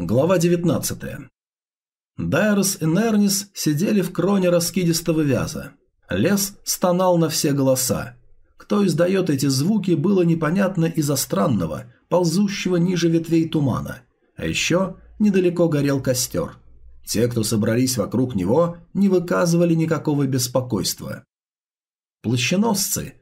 Глава 19. Дайрос и Нернис сидели в кроне раскидистого вяза. Лес стонал на все голоса. Кто издает эти звуки, было непонятно из-за странного, ползущего ниже ветвей тумана. А еще недалеко горел костер. Те, кто собрались вокруг него, не выказывали никакого беспокойства. Плащеносцы,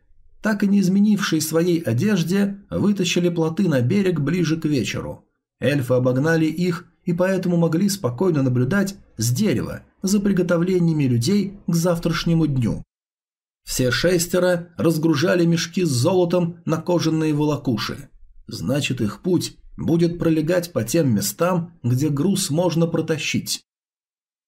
так и не изменившие своей одежде, вытащили плоты на берег ближе к вечеру – Эльфы обогнали их и поэтому могли спокойно наблюдать с дерева за приготовлениями людей к завтрашнему дню. Все шестеро разгружали мешки с золотом на кожаные волокуши. Значит, их путь будет пролегать по тем местам, где груз можно протащить.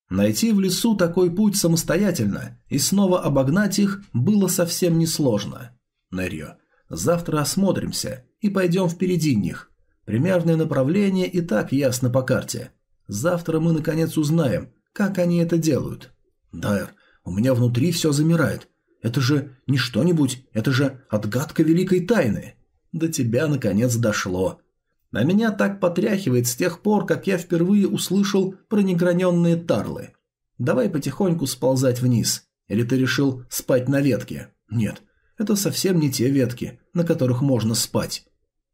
Найти в лесу такой путь самостоятельно и снова обогнать их было совсем несложно. Нерьо, завтра осмотримся и пойдем впереди них, Примерное направление и так ясно по карте. Завтра мы наконец узнаем, как они это делают. Дайр, у меня внутри все замирает. Это же не что-нибудь, это же отгадка великой тайны. До тебя наконец дошло. На меня так потряхивает с тех пор, как я впервые услышал про неграненные тарлы. Давай потихоньку сползать вниз. Или ты решил спать на ветке? Нет, это совсем не те ветки, на которых можно спать.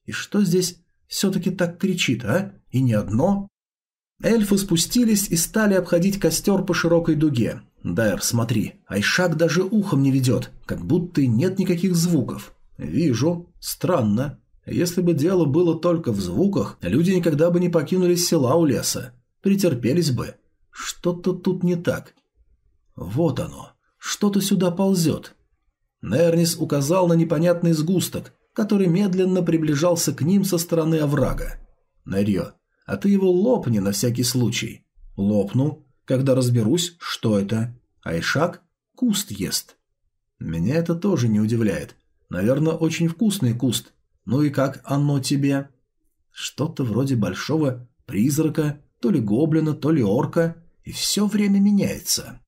И что здесь все-таки так кричит, а? И не одно. Эльфы спустились и стали обходить костер по широкой дуге. Дайр, смотри, Айшак даже ухом не ведет, как будто и нет никаких звуков. Вижу. Странно. Если бы дело было только в звуках, люди никогда бы не покинули села у леса. Претерпелись бы. Что-то тут не так. Вот оно. Что-то сюда ползет. Нернис указал на непонятный сгусток, который медленно приближался к ним со стороны оврага. «Нерьё, а ты его лопни на всякий случай». «Лопну, когда разберусь, что это. Айшак куст ест». «Меня это тоже не удивляет. Наверное, очень вкусный куст. Ну и как оно тебе?» «Что-то вроде большого призрака, то ли гоблина, то ли орка, и все время меняется».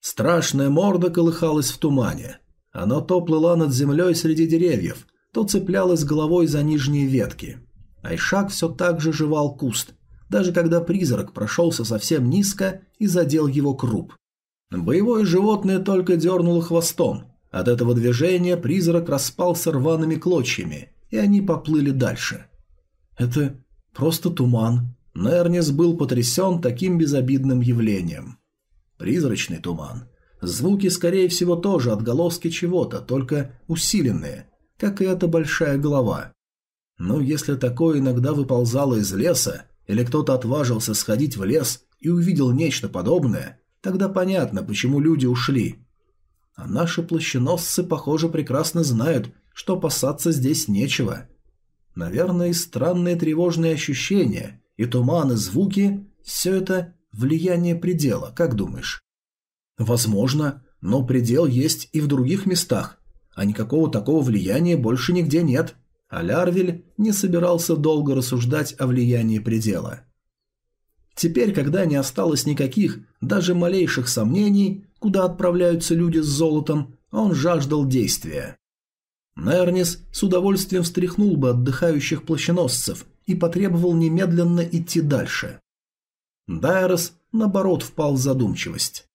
Страшная морда колыхалась в тумане. Она то плыла над землей среди деревьев, то цеплялась головой за нижние ветки. Айшак все так же жевал куст, даже когда призрак прошелся совсем низко и задел его круп. Боевое животное только дернуло хвостом. От этого движения призрак распался рваными клочьями, и они поплыли дальше. «Это просто туман». Нернис был потрясен таким безобидным явлением. Призрачный туман. Звуки, скорее всего, тоже отголоски чего-то, только усиленные, как и эта большая голова. Но если такое иногда выползало из леса, или кто-то отважился сходить в лес и увидел нечто подобное, тогда понятно, почему люди ушли. А наши плащеносцы, похоже, прекрасно знают, что опасаться здесь нечего. Наверное, и странные тревожные ощущения, и туман, и звуки – все это влияние предела, как думаешь? Возможно, но предел есть и в других местах, а никакого такого влияния больше нигде нет. А Лярвель не собирался долго рассуждать о влиянии предела. Теперь, когда не осталось никаких, даже малейших сомнений, куда отправляются люди с золотом, он жаждал действия. Нернис с удовольствием встряхнул бы отдыхающих плащеносцев и потребовал немедленно идти дальше. Дайрос, наоборот, впал в задумчивость.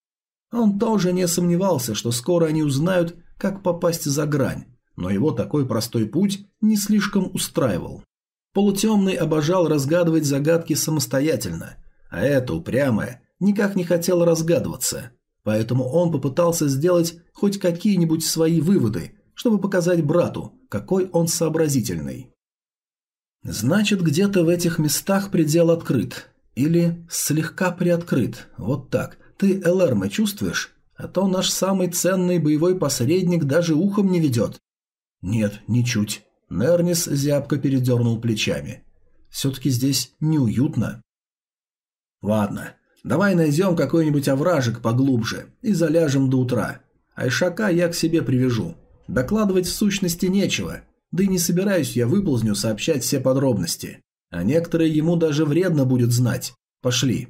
Он тоже не сомневался, что скоро они узнают, как попасть за грань, но его такой простой путь не слишком устраивал. Полутемный обожал разгадывать загадки самостоятельно, а это упрямое никак не хотело разгадываться, поэтому он попытался сделать хоть какие-нибудь свои выводы, чтобы показать брату, какой он сообразительный. Значит, где-то в этих местах предел открыт. Или слегка приоткрыт. Вот так. Ты Элэрме чувствуешь? А то наш самый ценный боевой посредник даже ухом не ведет. Нет, ничуть. Нернис зябко передернул плечами. Все-таки здесь неуютно. Ладно, давай найдем какой-нибудь овражек поглубже и заляжем до утра. Айшака я к себе привяжу. Докладывать в сущности нечего, да и не собираюсь я выползню сообщать все подробности. А некоторые ему даже вредно будет знать. Пошли.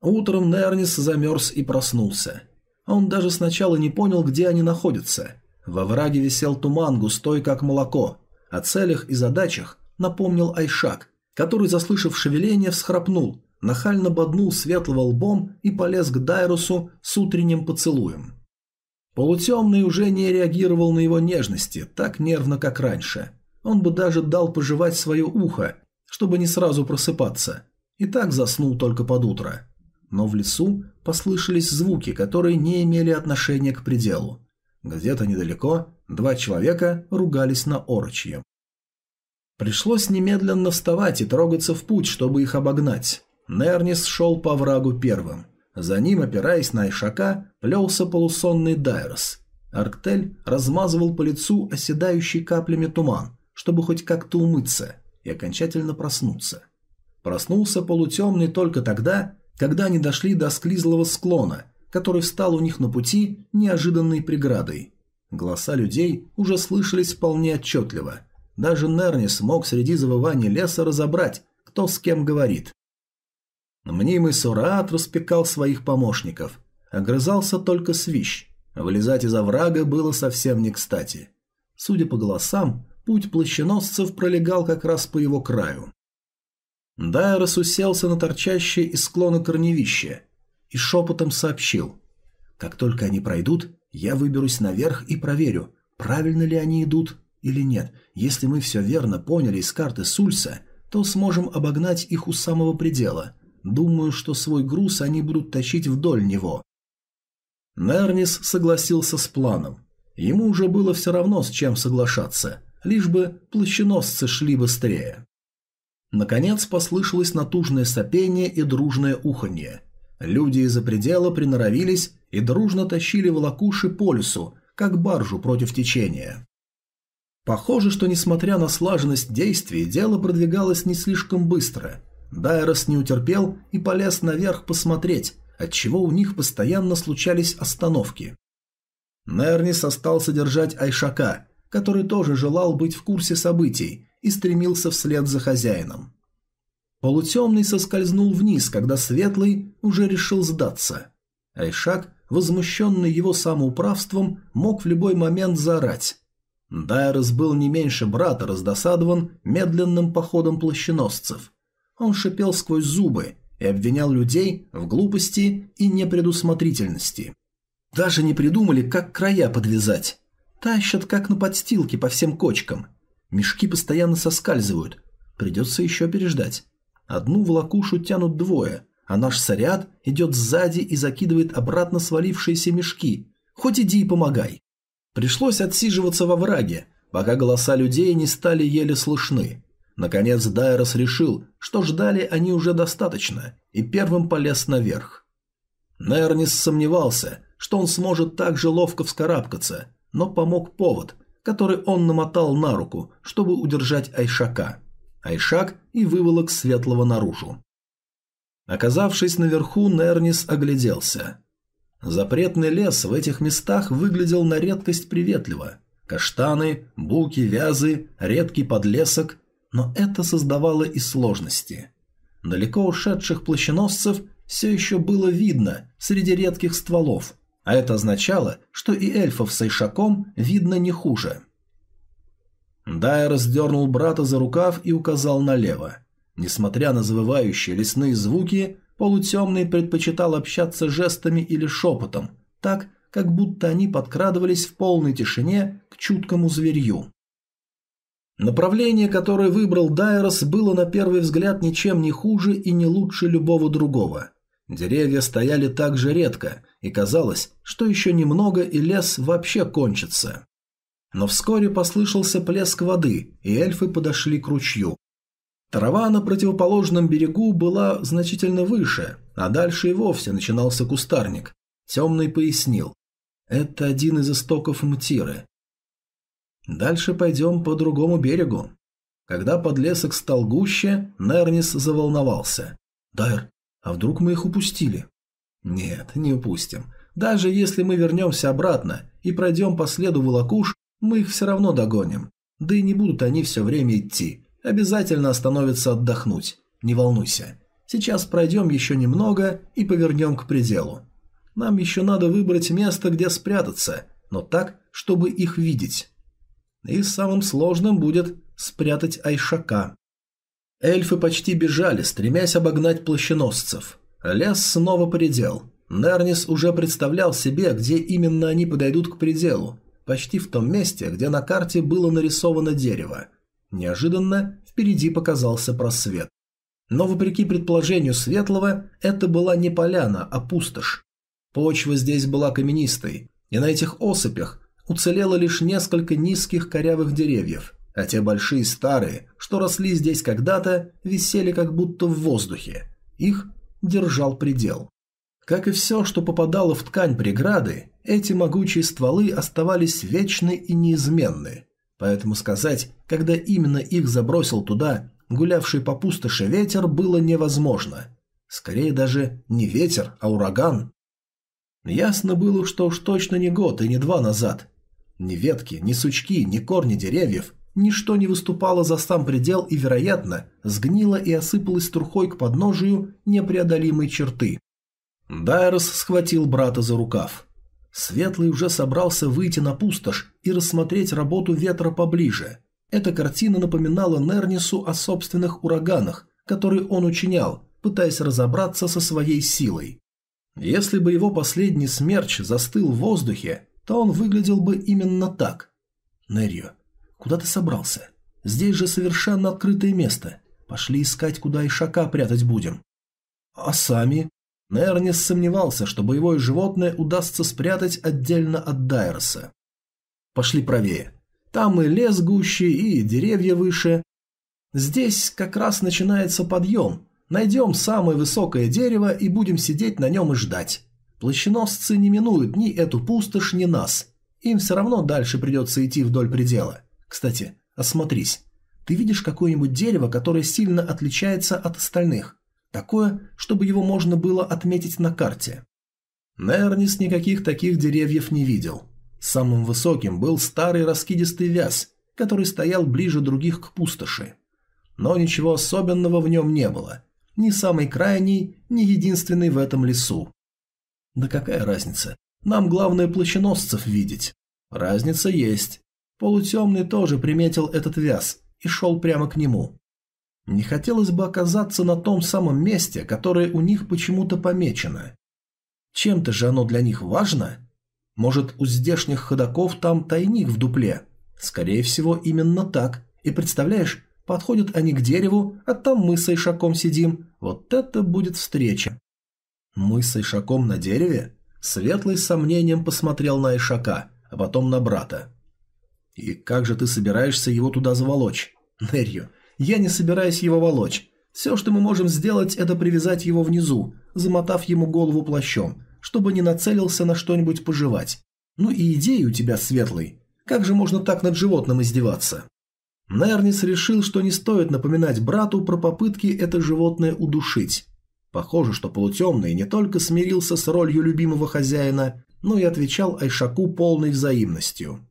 Утром Нернис замерз и проснулся. Он даже сначала не понял, где они находятся. Во враге висел туман, густой как молоко. О целях и задачах напомнил Айшак, который, заслышав шевеление, всхрапнул, нахально боднул светлого лбом и полез к Дайрусу с утренним поцелуем. Полутемный уже не реагировал на его нежности так нервно, как раньше. Он бы даже дал пожевать свое ухо, чтобы не сразу просыпаться, и так заснул только под утро. Но в лесу послышались звуки, которые не имели отношения к пределу. Где-то недалеко два человека ругались на орочье. Пришлось немедленно вставать и трогаться в путь, чтобы их обогнать. Нернис шел по врагу первым. За ним, опираясь на Ишака, плелся полусонный Дайрос. Арктель размазывал по лицу оседающий каплями туман, чтобы хоть как-то умыться и окончательно проснуться. Проснулся полутемный только тогда, когда они дошли до склизлого склона, который встал у них на пути неожиданной преградой. Голоса людей уже слышались вполне отчетливо. Даже Нернис мог среди завываний леса разобрать, кто с кем говорит. Мнимый Сураат распекал своих помощников. Огрызался только свищ. Вылезать из оврага было совсем не кстати. Судя по голосам, путь плащеносцев пролегал как раз по его краю. Дайрос уселся на торчащее из склона корневище и шепотом сообщил. «Как только они пройдут, я выберусь наверх и проверю, правильно ли они идут или нет. Если мы все верно поняли из карты Сульса, то сможем обогнать их у самого предела. Думаю, что свой груз они будут тащить вдоль него. Нернис согласился с планом. Ему уже было все равно, с чем соглашаться, лишь бы плащеносцы шли быстрее. Наконец послышалось натужное сопение и дружное уханье. Люди из-за предела приноровились и дружно тащили волокуши по лесу, как баржу против течения. Похоже, что несмотря на слаженность действий, дело продвигалось не слишком быстро – Дайрос не утерпел и полез наверх посмотреть, отчего у них постоянно случались остановки. Нернис остался держать Айшака, который тоже желал быть в курсе событий и стремился вслед за хозяином. Полутемный соскользнул вниз, когда Светлый уже решил сдаться. Айшак, возмущенный его самоуправством, мог в любой момент заорать. Дайрос был не меньше брата раздосадован медленным походом плащеносцев. Он шипел сквозь зубы и обвинял людей в глупости и непредусмотрительности. Даже не придумали, как края подвязать. Тащат, как на подстилке, по всем кочкам. Мешки постоянно соскальзывают. Придется еще переждать. Одну волокушу тянут двое, а наш сарят идет сзади и закидывает обратно свалившиеся мешки. Хоть иди и помогай. Пришлось отсиживаться во враге, пока голоса людей не стали еле слышны. Наконец Дайрос решил, что ждали они уже достаточно, и первым полез наверх. Нернис сомневался, что он сможет так же ловко вскарабкаться, но помог повод, который он намотал на руку, чтобы удержать Айшака. Айшак и выволок Светлого наружу. Оказавшись наверху, Нернис огляделся. Запретный лес в этих местах выглядел на редкость приветливо. Каштаны, буки, вязы, редкий подлесок но это создавало и сложности. Далеко ушедших плащеносцев все еще было видно среди редких стволов, а это означало, что и эльфов с Айшаком видно не хуже. Дай раздернул брата за рукав и указал налево. Несмотря на завывающие лесные звуки, полутемный предпочитал общаться жестами или шепотом, так, как будто они подкрадывались в полной тишине к чуткому зверью. Направление, которое выбрал Дайрос, было на первый взгляд ничем не хуже и не лучше любого другого. Деревья стояли так же редко, и казалось, что еще немного и лес вообще кончится. Но вскоре послышался плеск воды, и эльфы подошли к ручью. Трава на противоположном берегу была значительно выше, а дальше и вовсе начинался кустарник. Темный пояснил. Это один из истоков Мтиры. Дальше пойдем по другому берегу. Когда подлесок стал гуще, Нернис заволновался. «Дайр, а вдруг мы их упустили?» «Нет, не упустим. Даже если мы вернемся обратно и пройдем по следу волокуш, мы их все равно догоним. Да и не будут они все время идти. Обязательно остановятся отдохнуть. Не волнуйся. Сейчас пройдем еще немного и повернем к пределу. Нам еще надо выбрать место, где спрятаться, но так, чтобы их видеть. И самым сложным будет спрятать Айшака. Эльфы почти бежали, стремясь обогнать плащеносцев. Лес снова поредел. Нернис уже представлял себе, где именно они подойдут к пределу. Почти в том месте, где на карте было нарисовано дерево. Неожиданно впереди показался просвет. Но вопреки предположению Светлого, это была не поляна, а пустошь. Почва здесь была каменистой, и на этих осыпях уцелело лишь несколько низких корявых деревьев, а те большие старые, что росли здесь когда-то, висели как будто в воздухе. Их держал предел. Как и все, что попадало в ткань преграды, эти могучие стволы оставались вечны и неизменны. Поэтому сказать, когда именно их забросил туда гулявший по пустоши ветер, было невозможно. Скорее даже не ветер, а ураган. Ясно было, что уж точно не год и не два назад. Ни ветки, ни сучки, ни корни деревьев, ничто не выступало за сам предел и, вероятно, сгнило и осыпалось трухой к подножию непреодолимой черты. Дайрос схватил брата за рукав. Светлый уже собрался выйти на пустошь и рассмотреть работу ветра поближе. Эта картина напоминала Нернису о собственных ураганах, которые он учинял, пытаясь разобраться со своей силой. Если бы его последний смерч застыл в воздухе, то он выглядел бы именно так. Нерью, куда ты собрался? Здесь же совершенно открытое место. Пошли искать, куда и шака прятать будем. А сами? Нернис сомневался, что боевое животное удастся спрятать отдельно от Дайроса. Пошли правее. Там и лес гуще, и деревья выше. Здесь как раз начинается подъем, Найдем самое высокое дерево и будем сидеть на нем и ждать. Плащеносцы не минуют ни эту пустошь, ни нас. Им все равно дальше придется идти вдоль предела. Кстати, осмотрись. Ты видишь какое-нибудь дерево, которое сильно отличается от остальных? Такое, чтобы его можно было отметить на карте. Нернис никаких таких деревьев не видел. Самым высоким был старый раскидистый вяз, который стоял ближе других к пустоши. Но ничего особенного в нем не было – ни самый крайний, ни единственный в этом лесу. Да какая разница? Нам главное плащеносцев видеть. Разница есть. Полутемный тоже приметил этот вяз и шел прямо к нему. Не хотелось бы оказаться на том самом месте, которое у них почему-то помечено. Чем-то же оно для них важно? Может, у здешних ходаков там тайник в дупле? Скорее всего, именно так. И представляешь, Подходят они к дереву, а там мы с Айшаком сидим. Вот это будет встреча. Мы с Айшаком на дереве? Светлый с сомнением посмотрел на Айшака, а потом на брата. И как же ты собираешься его туда заволочь? Нерью, я не собираюсь его волочь. Все, что мы можем сделать, это привязать его внизу, замотав ему голову плащом, чтобы не нацелился на что-нибудь пожевать. Ну и идея у тебя, Светлый. Как же можно так над животным издеваться? Нернис решил, что не стоит напоминать брату про попытки это животное удушить. Похоже, что полутемный не только смирился с ролью любимого хозяина, но и отвечал Айшаку полной взаимностью.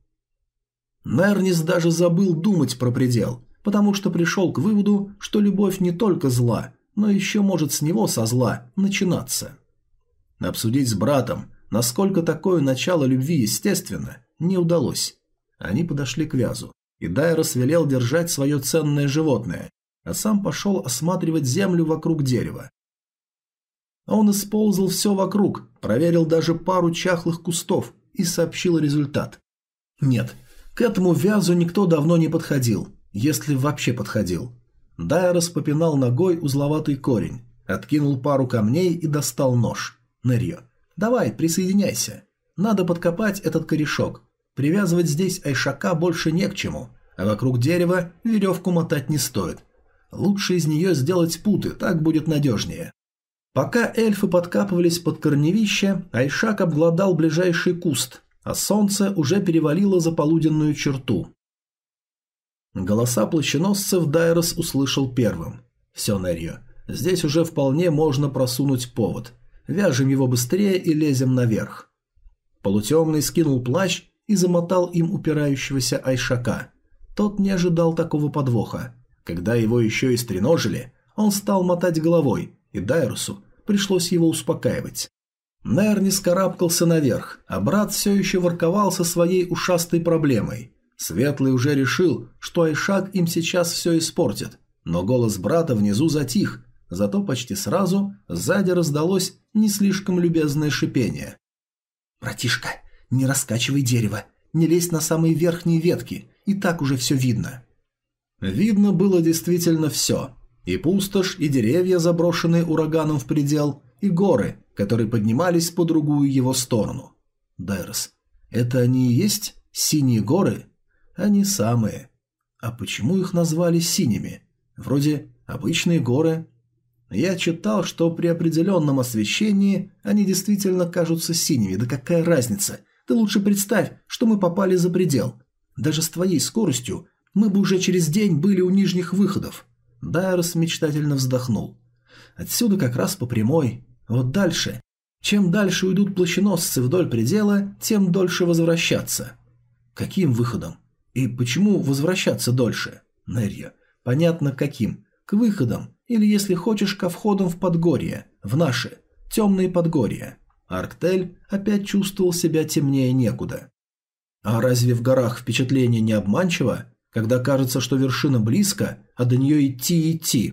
Нернис даже забыл думать про предел, потому что пришел к выводу, что любовь не только зла, но еще может с него со зла начинаться. Обсудить с братом, насколько такое начало любви естественно, не удалось. Они подошли к вязу и Дайрос велел держать свое ценное животное, а сам пошел осматривать землю вокруг дерева. Он использовал все вокруг, проверил даже пару чахлых кустов и сообщил результат. Нет, к этому вязу никто давно не подходил, если вообще подходил. Дайрос попинал ногой узловатый корень, откинул пару камней и достал нож. Нерьо, давай, присоединяйся. Надо подкопать этот корешок, Привязывать здесь айшака больше не к чему, а вокруг дерева веревку мотать не стоит. Лучше из нее сделать путы, так будет надежнее. Пока эльфы подкапывались под корневище, Айшак обглодал ближайший куст, а солнце уже перевалило за полуденную черту. Голоса плащеносцев Дайрос услышал первым. «Все, Нерью, здесь уже вполне можно просунуть повод. Вяжем его быстрее и лезем наверх». Полутемный скинул плащ и замотал им упирающегося Айшака. Тот не ожидал такого подвоха. Когда его еще и стреножили, он стал мотать головой, и Дайрусу пришлось его успокаивать. Нер не скарабкался наверх, а брат все еще ворковал со своей ушастой проблемой. Светлый уже решил, что Айшак им сейчас все испортит, Но голос брата внизу затих, зато почти сразу сзади раздалось не слишком любезное шипение. «Братишка, не раскачивай дерево, не лезь на самые верхние ветки, и так уже все видно». Видно было действительно все. И пустошь, и деревья, заброшенные ураганом в предел, и горы, которые поднимались по другую его сторону. Дайрос, это они и есть синие горы? Они самые. А почему их назвали синими? Вроде обычные горы. Я читал, что при определенном освещении они действительно кажутся синими. Да какая разница? Ты лучше представь, что мы попали за предел. Даже с твоей скоростью мы бы уже через день были у нижних выходов. Дайрос мечтательно вздохнул. Отсюда как раз по прямой. Вот дальше. Чем дальше уйдут плащеносцы вдоль предела, тем дольше возвращаться. Каким выходом? И почему возвращаться дольше? Нерья. Понятно, каким. К выходам, или, если хочешь, ко входам в Подгорье, в наши, темные Подгорья. Арктель опять чувствовал себя темнее некуда. А разве в горах впечатление не обманчиво, когда кажется, что вершина близко, а до нее идти и идти?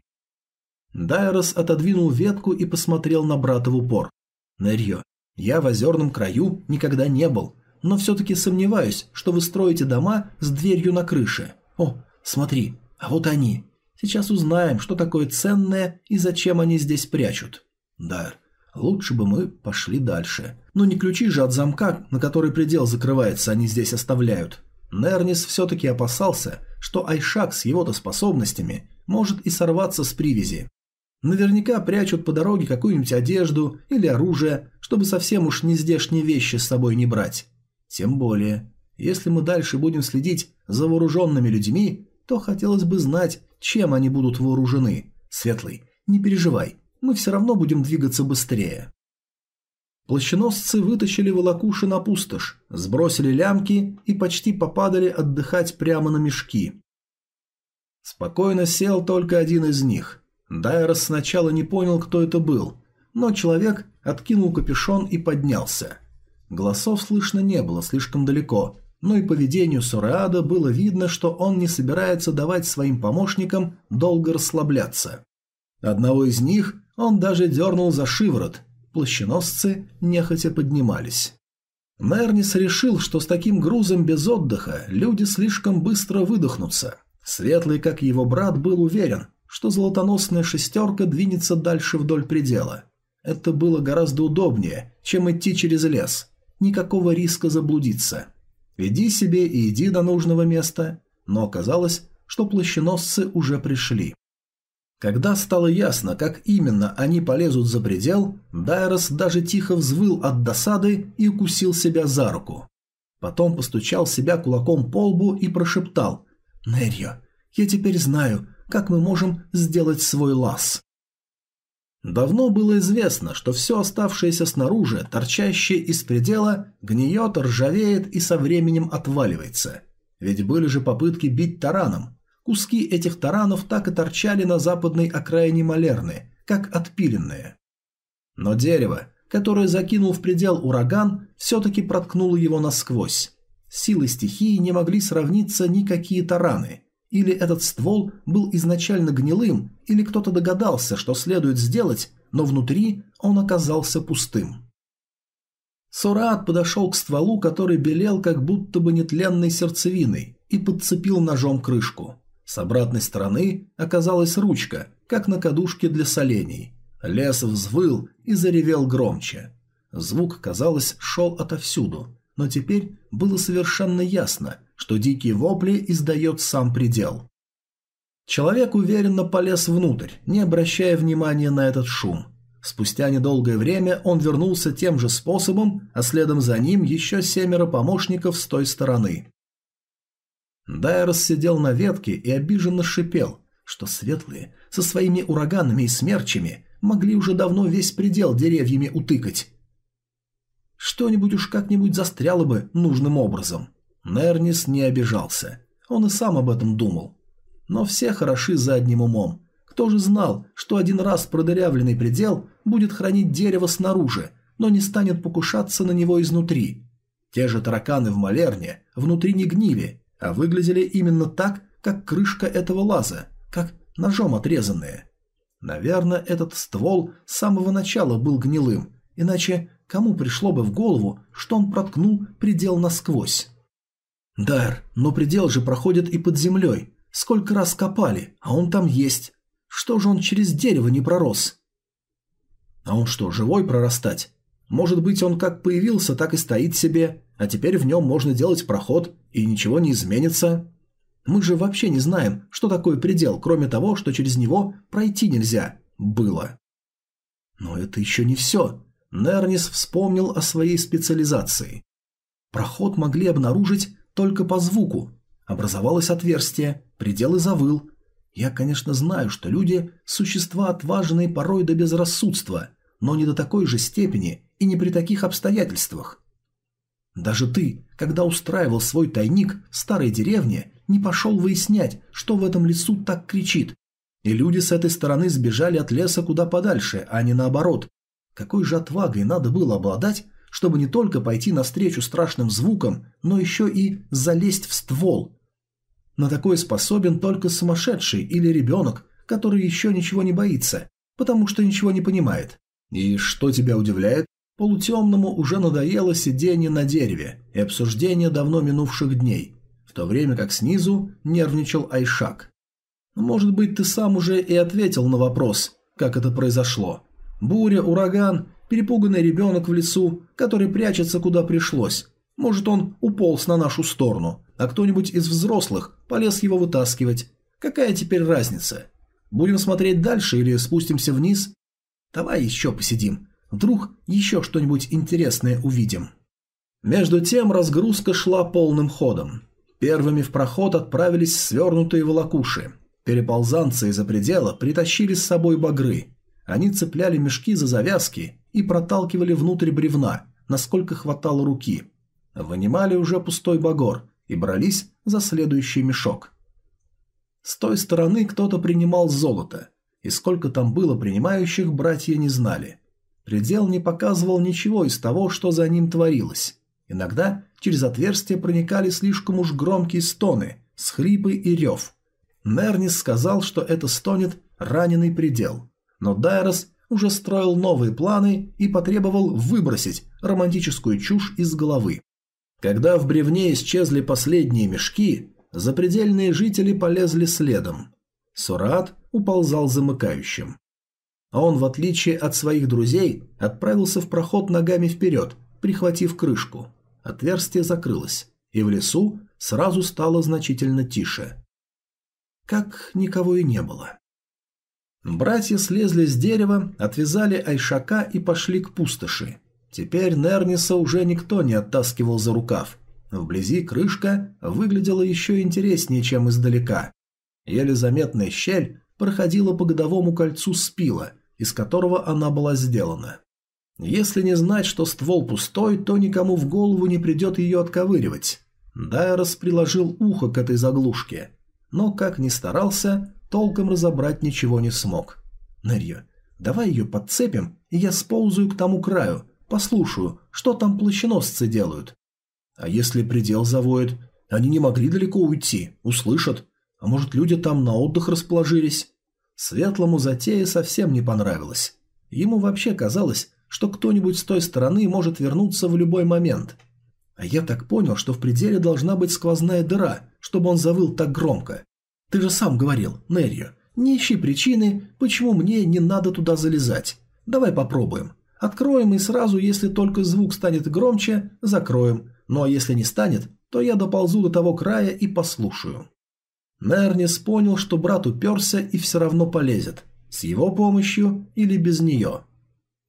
Дайрос отодвинул ветку и посмотрел на брата в упор. «Нерьо, я в озерном краю никогда не был, но все-таки сомневаюсь, что вы строите дома с дверью на крыше. О, смотри, а вот они. Сейчас узнаем, что такое ценное и зачем они здесь прячут. Дайр, лучше бы мы пошли дальше. Но не ключи же от замка, на который предел закрывается, они здесь оставляют. Нернис все-таки опасался, что Айшак с его-то способностями может и сорваться с привязи. Наверняка прячут по дороге какую-нибудь одежду или оружие, чтобы совсем уж не здешние вещи с собой не брать. Тем более, если мы дальше будем следить за вооруженными людьми, то хотелось бы знать, чем они будут вооружены. Светлый, не переживай, мы все равно будем двигаться быстрее. Плащеносцы вытащили волокуши на пустошь, сбросили лямки и почти попадали отдыхать прямо на мешки. Спокойно сел только один из них. Дайрос сначала не понял, кто это был, но человек откинул капюшон и поднялся. Голосов слышно не было слишком далеко, но и поведению Сореада было видно, что он не собирается давать своим помощникам долго расслабляться. Одного из них он даже дернул за шиворот, плащеносцы нехотя поднимались. Мернис решил, что с таким грузом без отдыха люди слишком быстро выдохнутся. Светлый, как его брат, был уверен, что золотоносная шестерка двинется дальше вдоль предела. Это было гораздо удобнее, чем идти через лес. Никакого риска заблудиться. Иди себе и иди до нужного места. Но оказалось, что плащеносцы уже пришли. Когда стало ясно, как именно они полезут за предел, Дайрос даже тихо взвыл от досады и укусил себя за руку. Потом постучал себя кулаком по лбу и прошептал «Нерьо, я теперь знаю, как мы можем сделать свой лаз». Давно было известно, что все оставшееся снаружи, торчащее из предела, гниет, ржавеет и со временем отваливается. Ведь были же попытки бить тараном. Куски этих таранов так и торчали на западной окраине Малерны, как отпиленные. Но дерево, которое закинул в предел ураган, все-таки проткнуло его насквозь. Силы стихии не могли сравниться никакие тараны – или этот ствол был изначально гнилым, или кто-то догадался, что следует сделать, но внутри он оказался пустым. Сурат подошел к стволу, который белел как будто бы нетленной сердцевиной, и подцепил ножом крышку. С обратной стороны оказалась ручка, как на кадушке для солений. Лес взвыл и заревел громче. Звук, казалось, шел отовсюду, но теперь было совершенно ясно, что дикие вопли издает сам предел. Человек уверенно полез внутрь, не обращая внимания на этот шум. Спустя недолгое время он вернулся тем же способом, а следом за ним еще семеро помощников с той стороны. Дайрос сидел на ветке и обиженно шипел, что светлые со своими ураганами и смерчами могли уже давно весь предел деревьями утыкать. Что-нибудь уж как-нибудь застряло бы нужным образом. Нернис не обижался. Он и сам об этом думал. Но все хороши задним умом. Кто же знал, что один раз продырявленный предел будет хранить дерево снаружи, но не станет покушаться на него изнутри? Те же тараканы в малерне внутри не гнили, а выглядели именно так, как крышка этого лаза, как ножом отрезанные. Наверное, этот ствол с самого начала был гнилым, иначе кому пришло бы в голову, что он проткнул предел насквозь? Дайр, но предел же проходит и под землей. Сколько раз копали, а он там есть. Что же он через дерево не пророс? А он что, живой прорастать? Может быть, он как появился, так и стоит себе, а теперь в нем можно делать проход, и ничего не изменится. Мы же вообще не знаем, что такое предел, кроме того, что через него пройти нельзя. Было. Но это еще не все. Нернис вспомнил о своей специализации. Проход могли обнаружить только по звуку. Образовалось отверстие, предел и завыл. Я, конечно, знаю, что люди – существа отважные порой до безрассудства, но не до такой же степени и не при таких обстоятельствах. Даже ты, когда устраивал свой тайник в старой деревне, не пошел выяснять, что в этом лесу так кричит. И люди с этой стороны сбежали от леса куда подальше, а не наоборот. Какой же отвагой надо было обладать, чтобы не только пойти навстречу страшным звукам, но еще и залезть в ствол. На такое способен только сумасшедший или ребенок, который еще ничего не боится, потому что ничего не понимает. И что тебя удивляет? Полутемному уже надоело сидение на дереве и обсуждение давно минувших дней, в то время как снизу нервничал Айшак. Может быть, ты сам уже и ответил на вопрос, как это произошло. Буря, ураган, перепуганный ребенок в лесу, который прячется куда пришлось. Может, он уполз на нашу сторону, а кто-нибудь из взрослых полез его вытаскивать. Какая теперь разница? Будем смотреть дальше или спустимся вниз? Давай еще посидим. Вдруг еще что-нибудь интересное увидим. Между тем разгрузка шла полным ходом. Первыми в проход отправились свернутые волокуши. Переползанцы из-за предела притащили с собой багры. Они цепляли мешки за завязки и проталкивали внутрь бревна, насколько хватало руки. Вынимали уже пустой багор и брались за следующий мешок. С той стороны кто-то принимал золото, и сколько там было принимающих, братья не знали. Предел не показывал ничего из того, что за ним творилось. Иногда через отверстие проникали слишком уж громкие стоны, схрипы и рев. Нернис сказал, что это стонет раненый предел. Но Дайрос уже строил новые планы и потребовал выбросить романтическую чушь из головы. Когда в бревне исчезли последние мешки, запредельные жители полезли следом. Сурат уползал замыкающим а он, в отличие от своих друзей, отправился в проход ногами вперед, прихватив крышку. Отверстие закрылось, и в лесу сразу стало значительно тише. Как никого и не было. Братья слезли с дерева, отвязали Айшака и пошли к пустоши. Теперь Нерниса уже никто не оттаскивал за рукав. Вблизи крышка выглядела еще интереснее, чем издалека. Еле заметная щель проходила по годовому кольцу спила, из которого она была сделана. Если не знать, что ствол пустой, то никому в голову не придет ее отковыривать. Дайрос приложил ухо к этой заглушке, но, как ни старался, толком разобрать ничего не смог. Нерьё, давай ее подцепим, и я сползаю к тому краю, послушаю, что там плащеносцы делают. А если предел завоет? Они не могли далеко уйти, услышат. А может, люди там на отдых расположились? Светлому затея совсем не понравилось. Ему вообще казалось, что кто-нибудь с той стороны может вернуться в любой момент. А я так понял, что в пределе должна быть сквозная дыра, чтобы он завыл так громко. Ты же сам говорил, Нерью, не ищи причины, почему мне не надо туда залезать. Давай попробуем. Откроем и сразу, если только звук станет громче, закроем. А если не станет, то я доползу до того края и послушаю. Нернис понял, что брат уперся и все равно полезет. С его помощью или без нее.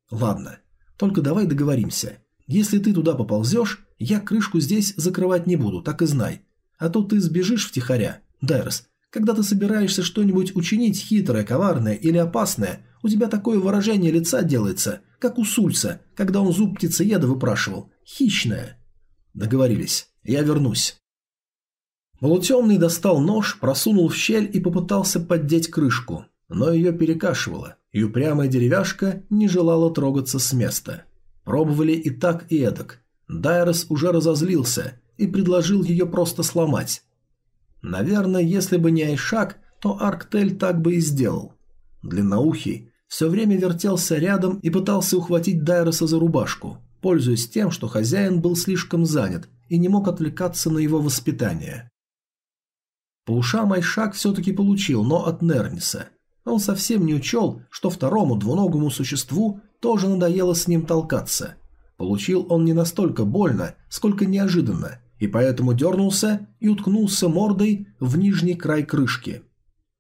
Ладно, только давай договоримся. Если ты туда поползешь, я крышку здесь закрывать не буду, так и знай. А то ты сбежишь втихаря. Дайрос, когда ты собираешься что-нибудь учинить хитрое, коварное или опасное, у тебя такое выражение лица делается, как у Сульца, когда он зуб птицееда выпрашивал. Хищное. Договорились. Я вернусь. Полутемный достал нож, просунул в щель и попытался поддеть крышку, но ее перекашивало, и упрямая деревяшка не желала трогаться с места. Пробовали и так, и эдак. Дайрос уже разозлился и предложил ее просто сломать. Наверное, если бы не Айшак, то Арктель так бы и сделал. Длинноухий все время вертелся рядом и пытался ухватить Дайроса за рубашку, пользуясь тем, что хозяин был слишком занят и не мог отвлекаться на его воспитание. По ушам Айшак все-таки получил, но от Нерниса. Он совсем не учел, что второму двуногому существу тоже надоело с ним толкаться. Получил он не настолько больно, сколько неожиданно, и поэтому дернулся и уткнулся мордой в нижний край крышки.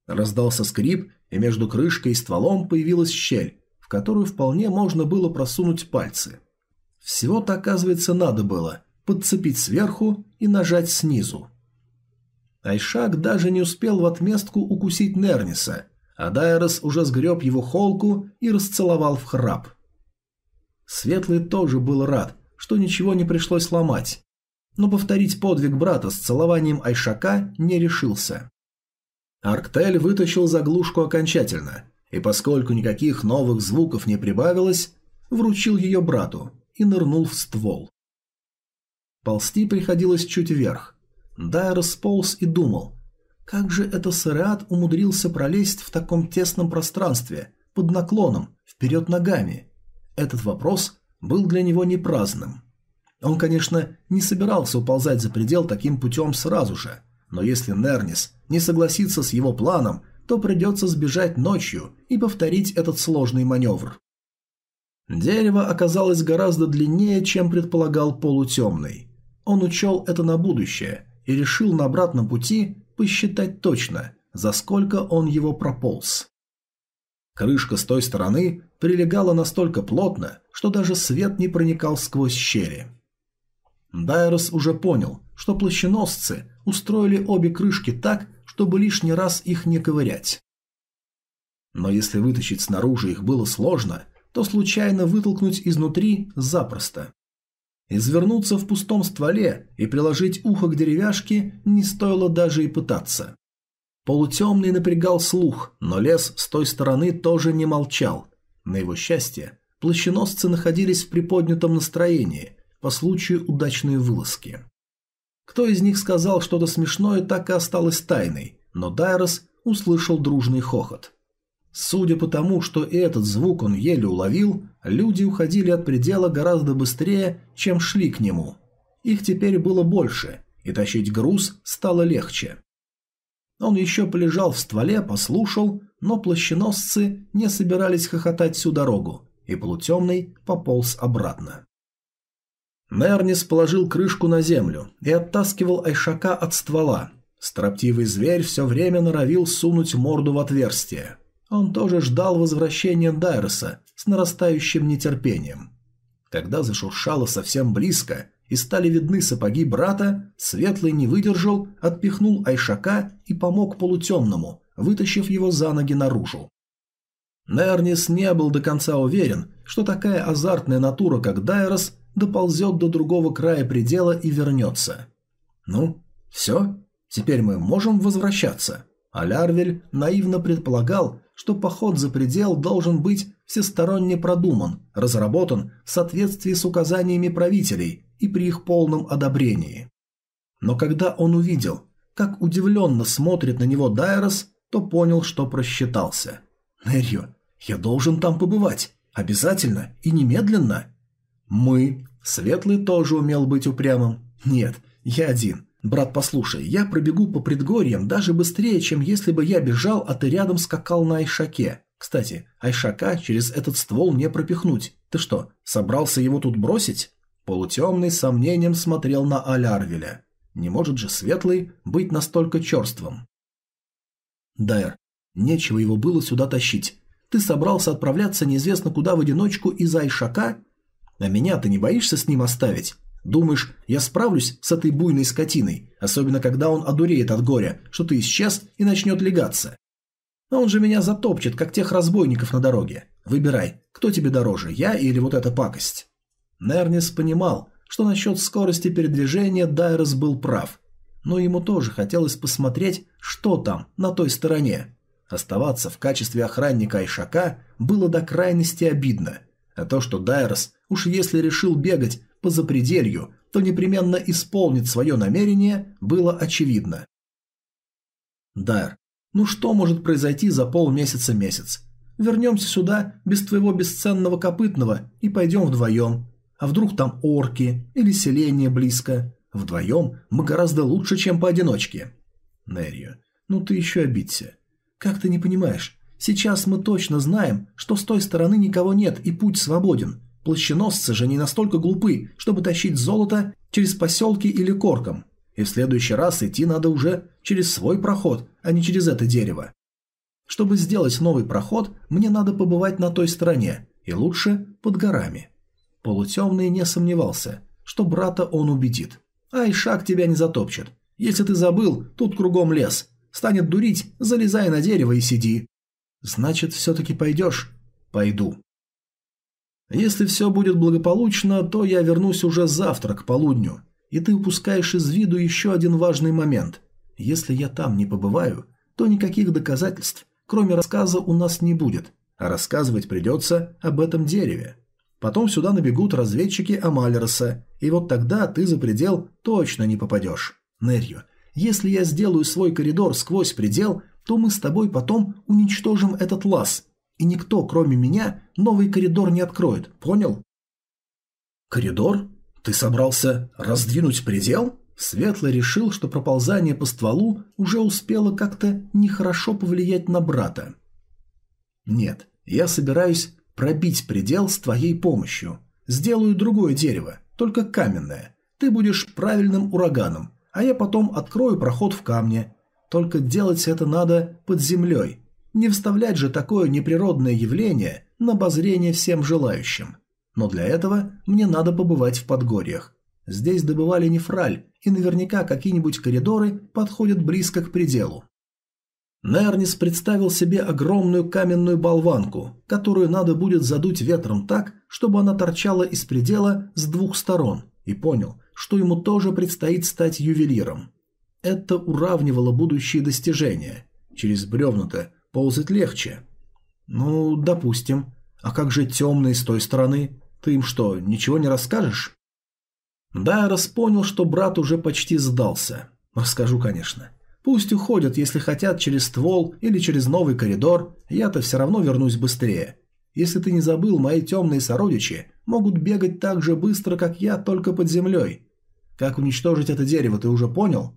Раздался скрип, и между крышкой и стволом появилась щель, в которую вполне можно было просунуть пальцы. Всего-то, оказывается, надо было подцепить сверху и нажать снизу. Айшак даже не успел в отместку укусить Нерниса, а Дайрос уже сгреб его холку и расцеловал в храп. Светлый тоже был рад, что ничего не пришлось ломать, но повторить подвиг брата с целованием Айшака не решился. Арктель вытащил заглушку окончательно, и поскольку никаких новых звуков не прибавилось, вручил ее брату и нырнул в ствол. Ползти приходилось чуть вверх. Дайр сполз и думал, как же это Сариат умудрился пролезть в таком тесном пространстве, под наклоном, вперед ногами? Этот вопрос был для него не праздным. Он, конечно, не собирался уползать за предел таким путем сразу же, но если Нернис не согласится с его планом, то придется сбежать ночью и повторить этот сложный маневр. Дерево оказалось гораздо длиннее, чем предполагал полутемный. Он учел это на будущее и решил на обратном пути посчитать точно, за сколько он его прополз. Крышка с той стороны прилегала настолько плотно, что даже свет не проникал сквозь щели. Дайрос уже понял, что плащеносцы устроили обе крышки так, чтобы лишний раз их не ковырять. Но если вытащить снаружи их было сложно, то случайно вытолкнуть изнутри запросто. Извернуться в пустом стволе и приложить ухо к деревяшке не стоило даже и пытаться. Полутемный напрягал слух, но лес с той стороны тоже не молчал. На его счастье, плащеносцы находились в приподнятом настроении по случаю удачной вылазки. Кто из них сказал что-то смешное, так и осталось тайной, но Дайрос услышал дружный хохот. Судя по тому, что и этот звук он еле уловил, люди уходили от предела гораздо быстрее, чем шли к нему. Их теперь было больше, и тащить груз стало легче. Он еще полежал в стволе, послушал, но плащеносцы не собирались хохотать всю дорогу, и полутемный пополз обратно. Мернис положил крышку на землю и оттаскивал Айшака от ствола. Строптивый зверь все время норовил сунуть морду в отверстие. Он тоже ждал возвращения Дайроса с нарастающим нетерпением. Когда зашуршало совсем близко и стали видны сапоги брата, Светлый не выдержал, отпихнул Айшака и помог полутемному, вытащив его за ноги наружу. Нернис не был до конца уверен, что такая азартная натура, как Дайрос, доползет до другого края предела и вернется. «Ну, все, теперь мы можем возвращаться». А Лярвель наивно предполагал, что поход за предел должен быть всесторонне продуман, разработан в соответствии с указаниями правителей и при их полном одобрении. Но когда он увидел, как удивленно смотрит на него Дайрос, то понял, что просчитался. «Нерью, я должен там побывать. Обязательно и немедленно». «Мы». Светлый тоже умел быть упрямым. «Нет, я один. «Брат, послушай, я пробегу по предгорьям даже быстрее, чем если бы я бежал, а ты рядом скакал на Айшаке. Кстати, Айшака через этот ствол не пропихнуть. Ты что, собрался его тут бросить?» Полутемный с сомнением смотрел на Алярвеля. Не может же Светлый быть настолько черствым. «Дайр, нечего его было сюда тащить. Ты собрался отправляться неизвестно куда в одиночку из-за Айшака? А меня ты не боишься с ним оставить? Думаешь, я справлюсь с этой буйной скотиной, особенно когда он одуреет от горя, что ты исчез и начнет легаться? А он же меня затопчет, как тех разбойников на дороге. Выбирай, кто тебе дороже, я или вот эта пакость?» Нернис понимал, что насчет скорости передвижения Дайрос был прав, но ему тоже хотелось посмотреть, что там, на той стороне. Оставаться в качестве охранника Айшака было до крайности обидно, а то, что Дайрос, уж если решил бегать по запределью, то непременно исполнит свое намерение, было очевидно. Дайр, Ну что может произойти за полмесяца-месяц? Вернемся сюда без твоего бесценного копытного и пойдем вдвоем. А вдруг там орки или селение близко? Вдвоем мы гораздо лучше, чем поодиночке. Нерью, ну ты еще обидься. Как ты не понимаешь? Сейчас мы точно знаем, что с той стороны никого нет и путь свободен. Плащеносцы же не настолько глупы, чтобы тащить золото через поселки или корком. И в следующий раз идти надо уже через свой проход, а не через это дерево. Чтобы сделать новый проход, мне надо побывать на той стороне, и лучше под горами. Полутемный не сомневался, что брата он убедит. Ай, шаг тебя не затопчет. Если ты забыл, тут кругом лес. Станет дурить, залезай на дерево и сиди. Значит, все-таки пойдешь? Пойду. Если все будет благополучно, то я вернусь уже завтра к полудню. И ты упускаешь из виду еще один важный момент. Если я там не побываю, то никаких доказательств, кроме рассказа, у нас не будет. А рассказывать придется об этом дереве. Потом сюда набегут разведчики Амалероса, и вот тогда ты за предел точно не попадешь. Нерью, если я сделаю свой коридор сквозь предел, то мы с тобой потом уничтожим этот лаз, и никто, кроме меня, новый коридор не откроет, понял? Коридор? Ты собрался раздвинуть предел? Светлый решил, что проползание по стволу уже успело как-то нехорошо повлиять на брата. Нет, я собираюсь пробить предел с твоей помощью. Сделаю другое дерево, только каменное. Ты будешь правильным ураганом, а я потом открою проход в камне. Только делать это надо под землей. Не вставлять же такое неприродное явление на обозрение всем желающим. Но для этого мне надо побывать в Подгорьях. Здесь добывали нефраль, и наверняка какие-нибудь коридоры подходят близко к пределу. Нернис представил себе огромную каменную болванку, которую надо будет задуть ветром так, чтобы она торчала из предела с двух сторон, и понял, что ему тоже предстоит стать ювелиром. Это уравнивало будущие достижения. Через бревна-то ползать легче. Ну, допустим. А как же темные с той стороны? Ты им что, ничего не расскажешь? Да, понял, что брат уже почти сдался. Расскажу, конечно. Пусть уходят, если хотят, через ствол или через новый коридор, я-то все равно вернусь быстрее. Если ты не забыл, мои темные сородичи могут бегать так же быстро, как я, только под землей. Как уничтожить это дерево, ты уже понял?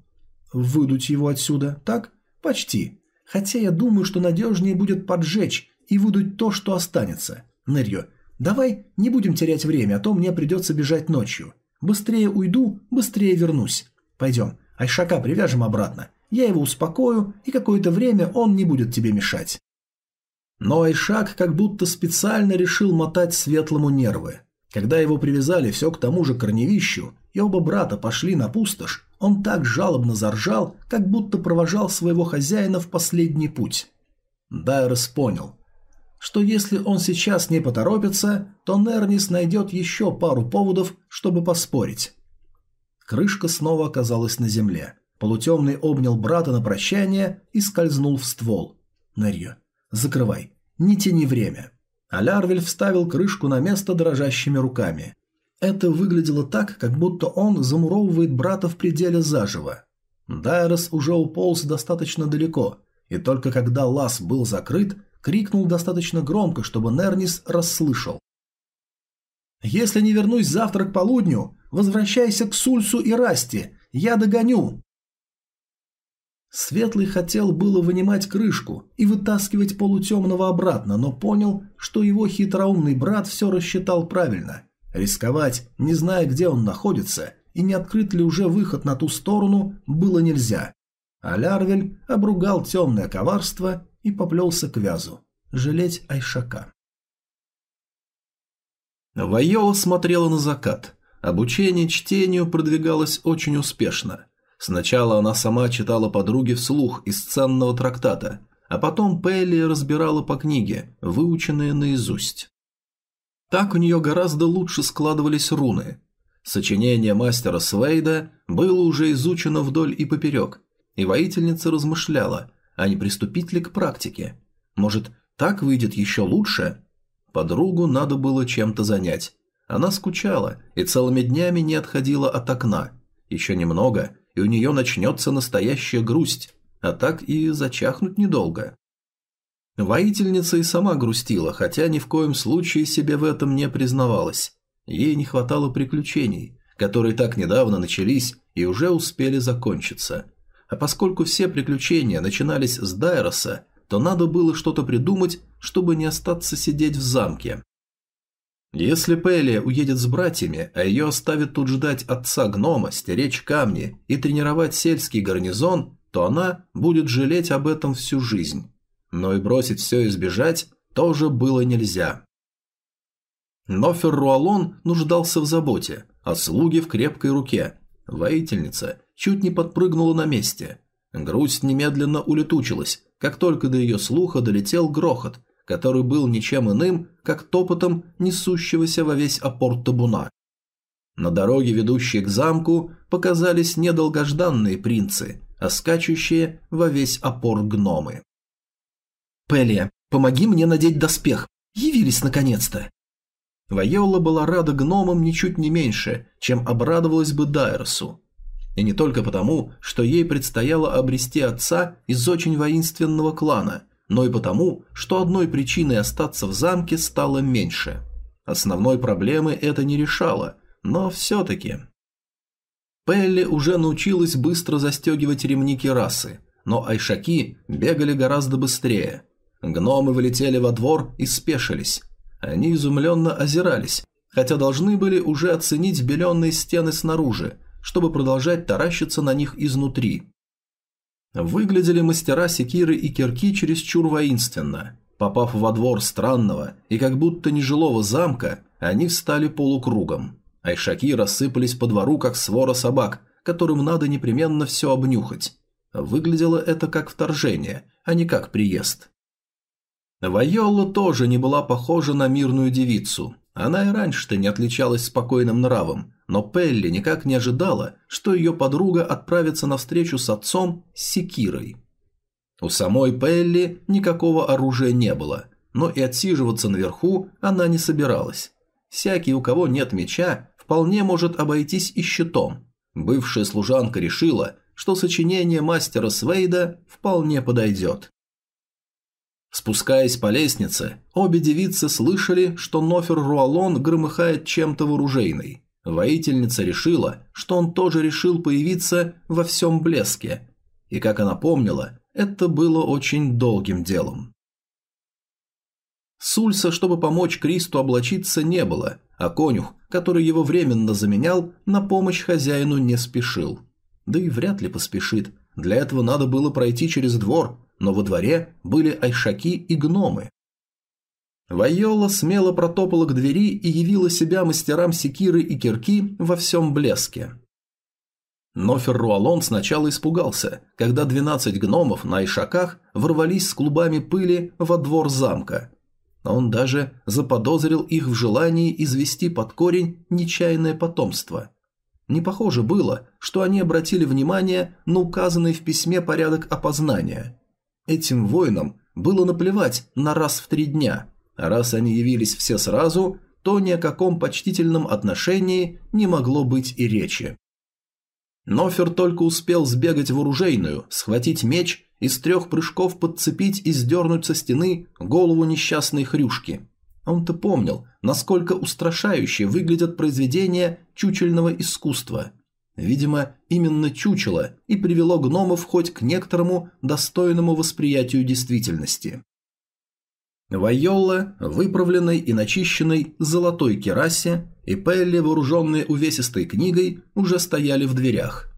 Выдуть его отсюда, так? Почти. Хотя я думаю, что надежнее будет поджечь и выдуть то, что останется. Нерью, давай не будем терять время, а то мне придется бежать ночью. Быстрее уйду, быстрее вернусь. Пойдем, Айшака привяжем обратно. Я его успокою, и какое-то время он не будет тебе мешать. Но Айшак как будто специально решил мотать светлому нервы. Когда его привязали все к тому же корневищу, и оба брата пошли на пустошь, он так жалобно заржал, как будто провожал своего хозяина в последний путь. Дайрос понял, что если он сейчас не поторопится, то Нернис найдет еще пару поводов, чтобы поспорить. Крышка снова оказалась на земле. Полутемный обнял брата на прощание и скользнул в ствол. Нерью, закрывай, не тяни время. А Лярвель вставил крышку на место дрожащими руками. Это выглядело так, как будто он замуровывает брата в пределе заживо. Дайрос уже уполз достаточно далеко, и только когда лаз был закрыт, крикнул достаточно громко, чтобы Нернис расслышал. «Если не вернусь завтра к полудню, возвращайся к Сульсу и Расти, я догоню!» Светлый хотел было вынимать крышку и вытаскивать полутемного обратно, но понял, что его хитроумный брат все рассчитал правильно. Рисковать, не зная, где он находится, и не открыт ли уже выход на ту сторону, было нельзя. А Лярвель обругал темное коварство и поплелся к вязу. Жалеть Айшака. Вайола смотрела на закат. Обучение чтению продвигалось очень успешно. Сначала она сама читала подруге вслух из ценного трактата, а потом Пелли разбирала по книге, выученные наизусть. Так у нее гораздо лучше складывались руны. Сочинение мастера Свейда было уже изучено вдоль и поперек, и воительница размышляла, а не приступить ли к практике. Может, так выйдет еще лучше? Подругу надо было чем-то занять. Она скучала и целыми днями не отходила от окна. Еще немного, и у нее начнется настоящая грусть. а так и зачахнуть недолго. Воительница и сама грустила, хотя ни в коем случае себе в этом не признавалась. Ей не хватало приключений, которые так недавно начались и уже успели закончиться. А поскольку все приключения начинались с Дайроса, то надо было что-то придумать, чтобы не остаться сидеть в замке. Если Пелия уедет с братьями, а ее оставит тут ждать отца гнома, стеречь камни и тренировать сельский гарнизон, то она будет жалеть об этом всю жизнь. Но и бросить все и сбежать тоже было нельзя. Но Ферруалон нуждался в заботе, а слуги в крепкой руке. Воительница чуть не подпрыгнула на месте. Грусть немедленно улетучилась, как только до ее слуха долетел грохот, который был ничем иным, как топотом несущегося во весь опор табуна. На дороге, ведущей к замку, показались недолгожданные принцы, а скачущие во весь опор гномы. «Пелия, помоги мне надеть доспех! Явились наконец-то!» Вайола была рада гномам ничуть не меньше, чем обрадовалась бы Дайросу. И не только потому, что ей предстояло обрести отца из очень воинственного клана, но и потому, что одной причиной остаться в замке стало меньше. Основной проблемы это не решало, но все-таки... Пелли уже научилась быстро застегивать ремни керасы, но айшаки бегали гораздо быстрее. Гномы вылетели во двор и спешились. Они изумленно озирались, хотя должны были уже оценить беленные стены снаружи, чтобы продолжать таращиться на них изнутри. Выглядели мастера секиры и кирки чересчур воинственно. Попав во двор странного и как будто нежилого замка, они встали полукругом. Айшаки рассыпались по двору, как свора собак, которым надо непременно все обнюхать. Выглядело это как вторжение, а не как приезд. Вайолла тоже не была похожа на мирную девицу. Она и раньше-то не отличалась спокойным нравом, но Пелли никак не ожидала, что ее подруга отправится на встречу с отцом с секирой. У самой Пелли никакого оружия не было, но и отсиживаться наверху она не собиралась. Всякий, у кого нет меча, вполне может обойтись и щитом. Бывшая служанка решила, что сочинение мастера Свейда вполне подойдет. Спускаясь по лестнице, обе девицы слышали, что Нофер Руалон громыхает чем-то вооружейной. Воительница решила, что он тоже решил появиться во всем блеске. И как она помнила, это было очень долгим делом. Сульса, чтобы помочь Кристу облачиться, не было, а конюх, который его временно заменял, на помощь хозяину не спешил. Да и вряд ли поспешит. Для этого надо было пройти через двор, но во дворе были айшаки и гномы. Вайола смело протопала к двери и явила себя мастерам секиры и кирки во всем блеске. Но Ферруалон сначала испугался, когда двенадцать гномов на айшаках ворвались с клубами пыли во двор замка. Он даже заподозрил их в желании извести под корень нечаянное потомство. Не похоже было, что они обратили внимание на указанный в письме порядок опознания. Этим воинам было наплевать на раз в три дня – раз они явились все сразу, то ни о каком почтительном отношении не могло быть и речи. Нофер только успел сбегать в оружейную, схватить меч и с трех прыжков подцепить и сдернуть со стены голову несчастной хрюшки. Он-то помнил, насколько устрашающе выглядят произведения чучельного искусства. Видимо, именно чучело и привело гномов хоть к некоторому достойному восприятию действительности. Вайолла, выправленной и начищенной золотой керасе, и Пелли, вооруженные увесистой книгой, уже стояли в дверях.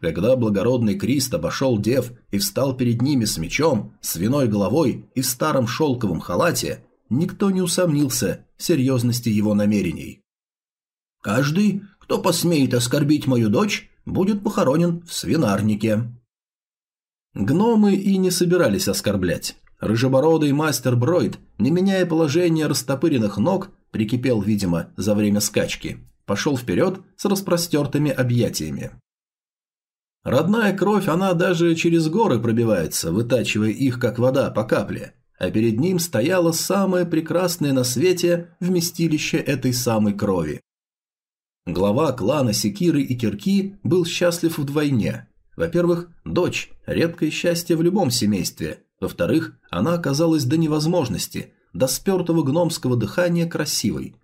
Когда благородный Крист обошел дев и встал перед ними с мечом, свиной головой и в старом шелковом халате, никто не усомнился в серьезности его намерений. «Каждый, кто посмеет оскорбить мою дочь, будет похоронен в свинарнике». Гномы и не собирались оскорблять. Рыжебородый мастер Бройд, не меняя положение растопыренных ног, прикипел, видимо, за время скачки, пошел вперед с распростертыми объятиями. Родная кровь, она даже через горы пробивается, вытачивая их, как вода, по капле, а перед ним стояло самое прекрасное на свете вместилище этой самой крови. Глава клана Секиры и Кирки был счастлив вдвойне. Во-первых, дочь – редкое счастье в любом семействе. Во-вторых, она оказалась до невозможности, до спертого гномского дыхания красивой.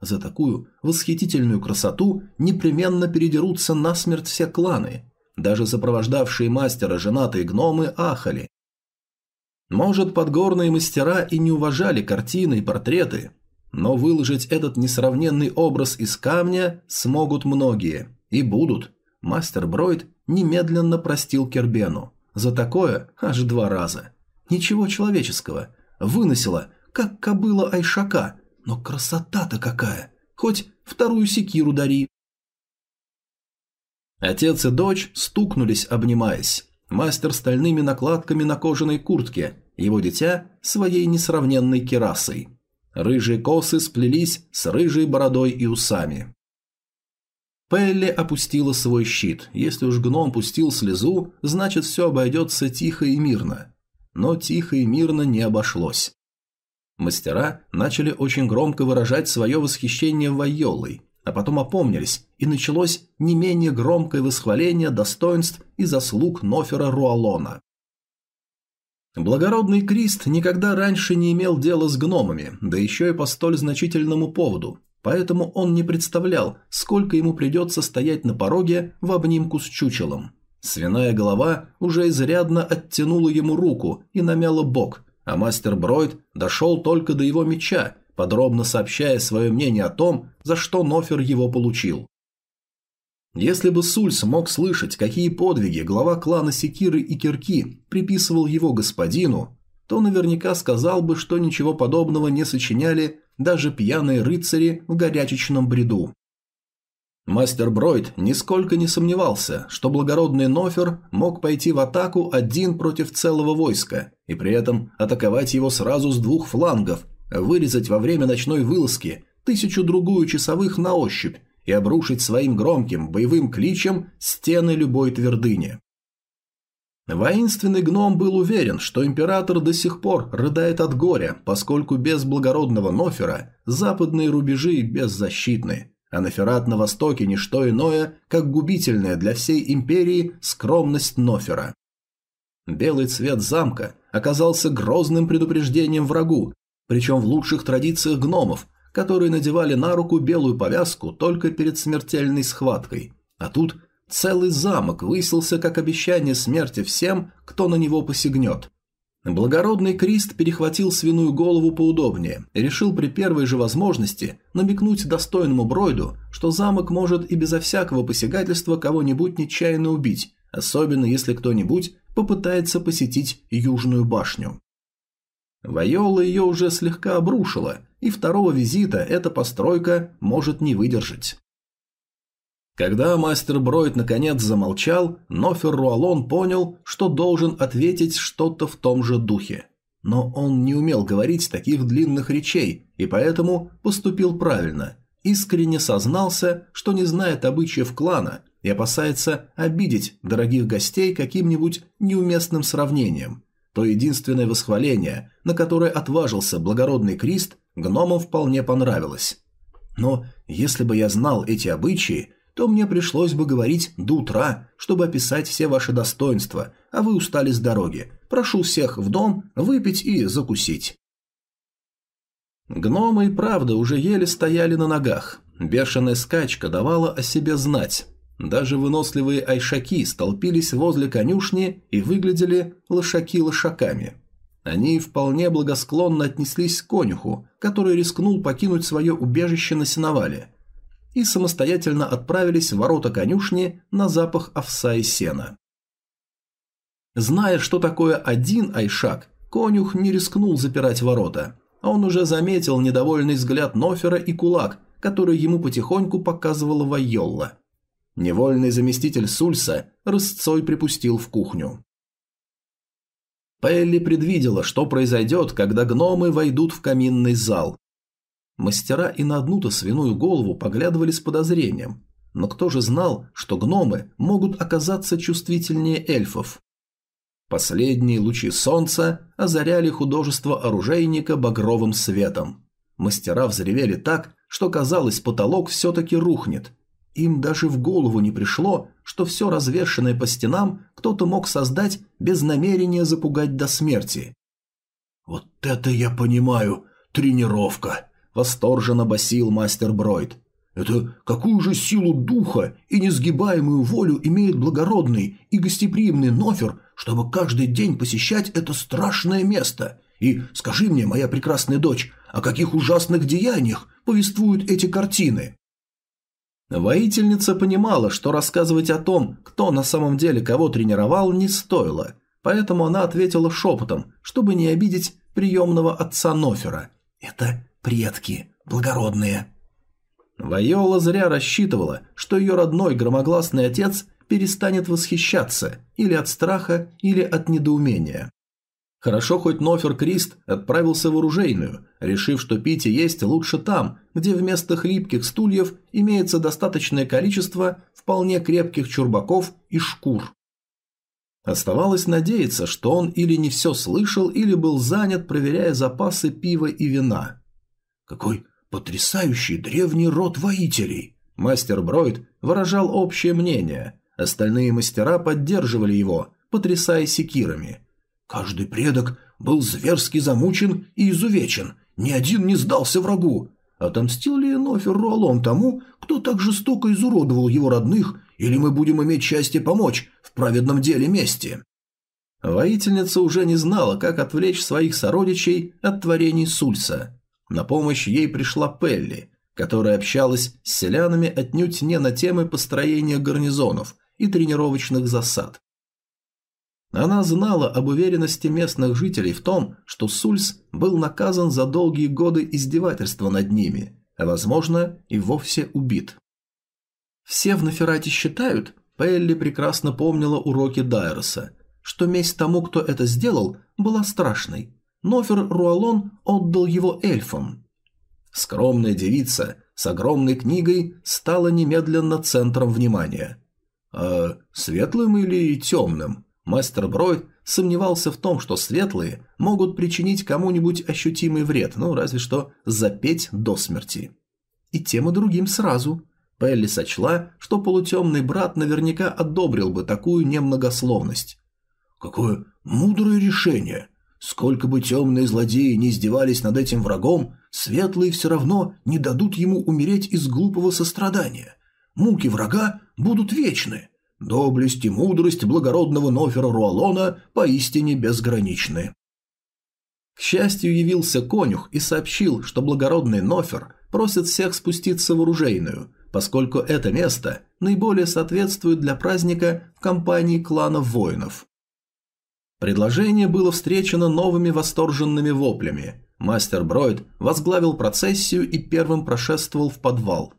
За такую восхитительную красоту непременно передерутся насмерть все кланы. Даже сопровождавшие мастера женатые гномы ахали. Может, подгорные мастера и не уважали картины и портреты, но выложить этот несравненный образ из камня смогут многие. И будут. Мастер Бройд немедленно простил Кербену. За такое аж два раза. Ничего человеческого. Выносила, как кобыла Айшака. Но красота-то какая! Хоть вторую секиру дари. Отец и дочь стукнулись, обнимаясь. Мастер стальными накладками на кожаной куртке, его дитя своей несравненной керасой. Рыжие косы сплелись с рыжей бородой и усами. Пелли опустила свой щит. Если уж гном пустил слезу, значит все обойдется тихо и мирно. Но тихо и мирно не обошлось. Мастера начали очень громко выражать свое восхищение Вайолой, а потом опомнились, и началось не менее громкое восхваление достоинств и заслуг Нофера Руалона. Благородный Крист никогда раньше не имел дела с гномами, да еще и по столь значительному поводу, поэтому он не представлял, сколько ему придется стоять на пороге в обнимку с чучелом. Свиная голова уже изрядно оттянула ему руку и намяла бок, а мастер Бройд дошел только до его меча, подробно сообщая свое мнение о том, за что Нофер его получил. Если бы Сульс мог слышать, какие подвиги глава клана Секиры и Кирки приписывал его господину, то наверняка сказал бы, что ничего подобного не сочиняли даже пьяные рыцари в горячечном бреду. Мастер Бройд нисколько не сомневался, что благородный Нофер мог пойти в атаку один против целого войска и при этом атаковать его сразу с двух флангов, вырезать во время ночной вылазки тысячу-другую часовых на ощупь и обрушить своим громким боевым кличем стены любой твердыни. Воинственный гном был уверен, что император до сих пор рыдает от горя, поскольку без благородного Нофера западные рубежи беззащитны, а Ноферат на востоке – не что иное, как губительная для всей империи скромность Нофера. Белый цвет замка оказался грозным предупреждением врагу, причем в лучших традициях гномов, которые надевали на руку белую повязку только перед смертельной схваткой, а тут Целый замок высился как обещание смерти всем, кто на него посягнет. Благородный Крист перехватил свиную голову поудобнее и решил при первой же возможности намекнуть достойному Бройду, что замок может и безо всякого посягательства кого-нибудь нечаянно убить, особенно если кто-нибудь попытается посетить Южную башню. Вайола ее уже слегка обрушила, и второго визита эта постройка может не выдержать. Когда мастер Бройд наконец замолчал, Нофер Руалон понял, что должен ответить что-то в том же духе. Но он не умел говорить таких длинных речей, и поэтому поступил правильно. Искренне сознался, что не знает обычаев клана и опасается обидеть дорогих гостей каким-нибудь неуместным сравнением. То единственное восхваление, на которое отважился благородный Крист, гномам вполне понравилось. Но если бы я знал эти обычаи, то мне пришлось бы говорить до утра, чтобы описать все ваши достоинства, а вы устали с дороги. Прошу всех в дом выпить и закусить». Гномы и правда уже еле стояли на ногах. Бешеная скачка давала о себе знать. Даже выносливые айшаки столпились возле конюшни и выглядели лошаки лошаками. Они вполне благосклонно отнеслись к конюху, который рискнул покинуть свое убежище на сеновале – и самостоятельно отправились в ворота конюшни на запах овса и сена. Зная, что такое один айшак, конюх не рискнул запирать ворота. Он уже заметил недовольный взгляд Нофера и кулак, который ему потихоньку показывала Вайолла. Невольный заместитель Сульса рысцой припустил в кухню. Пелли предвидела, что произойдет, когда гномы войдут в каминный зал, Мастера и на одну-то свиную голову поглядывали с подозрением. Но кто же знал, что гномы могут оказаться чувствительнее эльфов? Последние лучи солнца озаряли художество оружейника багровым светом. Мастера взревели так, что казалось, потолок все-таки рухнет. Им даже в голову не пришло, что все развешенное по стенам кто-то мог создать без намерения запугать до смерти. «Вот это я понимаю! Тренировка!» – восторженно басил мастер Бройд. «Это какую же силу духа и несгибаемую волю имеет благородный и гостеприимный Нофер, чтобы каждый день посещать это страшное место? И скажи мне, моя прекрасная дочь, о каких ужасных деяниях повествуют эти картины?» Воительница понимала, что рассказывать о том, кто на самом деле кого тренировал, не стоило, поэтому она ответила шепотом, чтобы не обидеть приемного отца Нофера. «Это предки, благородные». Вайола зря рассчитывала, что ее родной громогласный отец перестанет восхищаться или от страха, или от недоумения. Хорошо, хоть Нофер Крист отправился в оружейную, решив, что пить и есть лучше там, где вместо хлипких стульев имеется достаточное количество вполне крепких чурбаков и шкур. Оставалось надеяться, что он или не все слышал, или был занят, проверяя запасы пива и вина. «Какой потрясающий древний род воителей!» Мастер Бройд выражал общее мнение, остальные мастера поддерживали его, потрясая секирами – Каждый предок был зверски замучен и изувечен, ни один не сдался врагу. Отомстил ли Энофер Руалон тому, кто так жестоко изуродовал его родных, или мы будем иметь счастье помочь в праведном деле мести? Воительница уже не знала, как отвлечь своих сородичей от творений Сульса. На помощь ей пришла Пелли, которая общалась с селянами отнюдь не на темы построения гарнизонов и тренировочных засад, она знала об уверенности местных жителей в том, что Сульс был наказан за долгие годы издевательства над ними, а возможно и вовсе убит. Все в Наферате считают, Пелли прекрасно помнила уроки Дайроса, что месть тому, кто это сделал, была страшной. Нофер Руалон отдал его эльфам. Скромная девица с огромной книгой стала немедленно центром внимания. А светлым или темным? Мастер Бройд сомневался в том, что светлые могут причинить кому-нибудь ощутимый вред, ну, разве что запеть до смерти. И тем и другим сразу. Пелли сочла, что полутемный брат наверняка одобрил бы такую немногословность. «Какое мудрое решение! Сколько бы темные злодеи не издевались над этим врагом, светлые все равно не дадут ему умереть из глупого сострадания. Муки врага будут вечны». Доблесть и мудрость благородного Нофера Руалона поистине безграничны. К счастью, явился конюх и сообщил, что благородный Нофер просит всех спуститься в оружейную, поскольку это место наиболее соответствует для праздника в компании кланов воинов. Предложение было встречено новыми восторженными воплями. Мастер Бройд возглавил процессию и первым прошествовал в подвал.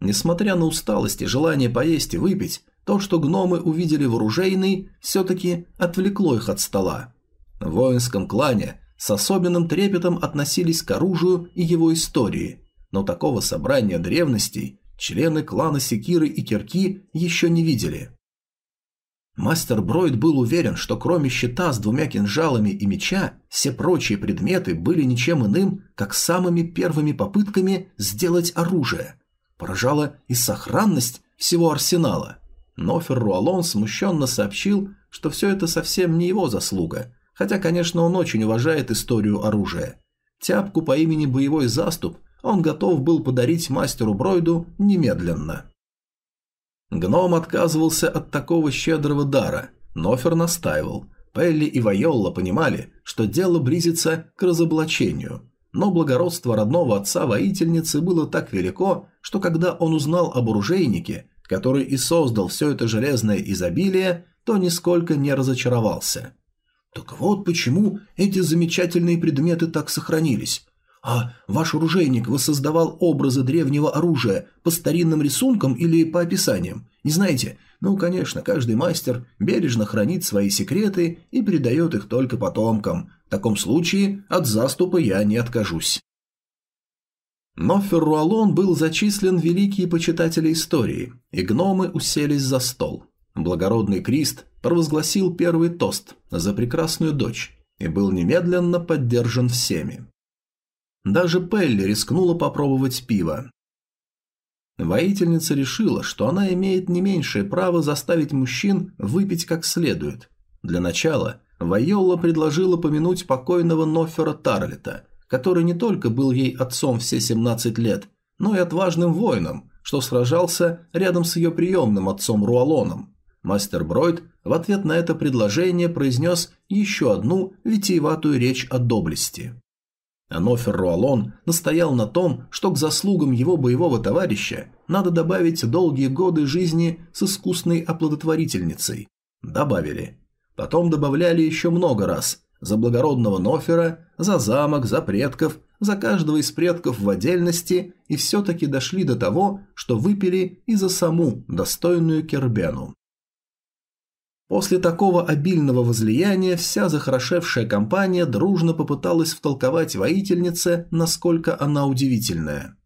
Несмотря на усталость и желание поесть и выпить, то, что гномы увидели в оружейной, все-таки отвлекло их от стола. В воинском клане с особенным трепетом относились к оружию и его истории, но такого собрания древностей члены клана Секиры и Кирки еще не видели. Мастер Бройд был уверен, что кроме щита с двумя кинжалами и меча, все прочие предметы были ничем иным, как самыми первыми попытками сделать оружие. Поражала и сохранность всего арсенала. Но Ферруалон смущенно сообщил, что все это совсем не его заслуга, хотя, конечно, он очень уважает историю оружия. Тяпку по имени Боевой Заступ он готов был подарить мастеру Бройду немедленно. Гном отказывался от такого щедрого дара, но Фер настаивал. Пелли и Вайолла понимали, что дело близится к разоблачению, но благородство родного отца воительницы было так велико, что когда он узнал об оружейнике, который и создал все это железное изобилие, то нисколько не разочаровался. Так вот почему эти замечательные предметы так сохранились. А ваш оружейник воссоздавал образы древнего оружия по старинным рисункам или по описаниям? Не знаете? Ну, конечно, каждый мастер бережно хранит свои секреты и передает их только потомкам. В таком случае от заступа я не откажусь. Но Ферруалон был зачислен великие почитатели истории, и гномы уселись за стол. Благородный Крист провозгласил первый тост за прекрасную дочь и был немедленно поддержан всеми. Даже Пелли рискнула попробовать пиво. Воительница решила, что она имеет не меньшее право заставить мужчин выпить как следует. Для начала Вайолла предложила помянуть покойного Нофера Тарлета, который не только был ей отцом все 17 лет, но и отважным воином, что сражался рядом с ее приемным отцом Руалоном. Мастер Бройд в ответ на это предложение произнес еще одну витиеватую речь о доблести. Анофер Руалон настоял на том, что к заслугам его боевого товарища надо добавить долгие годы жизни с искусной оплодотворительницей. Добавили. Потом добавляли еще много раз. За благородного Нофера, за замок, за предков, за каждого из предков в отдельности и все-таки дошли до того, что выпили и за саму достойную Кербену. После такого обильного возлияния вся захорошевшая компания дружно попыталась втолковать воительнице, насколько она удивительная.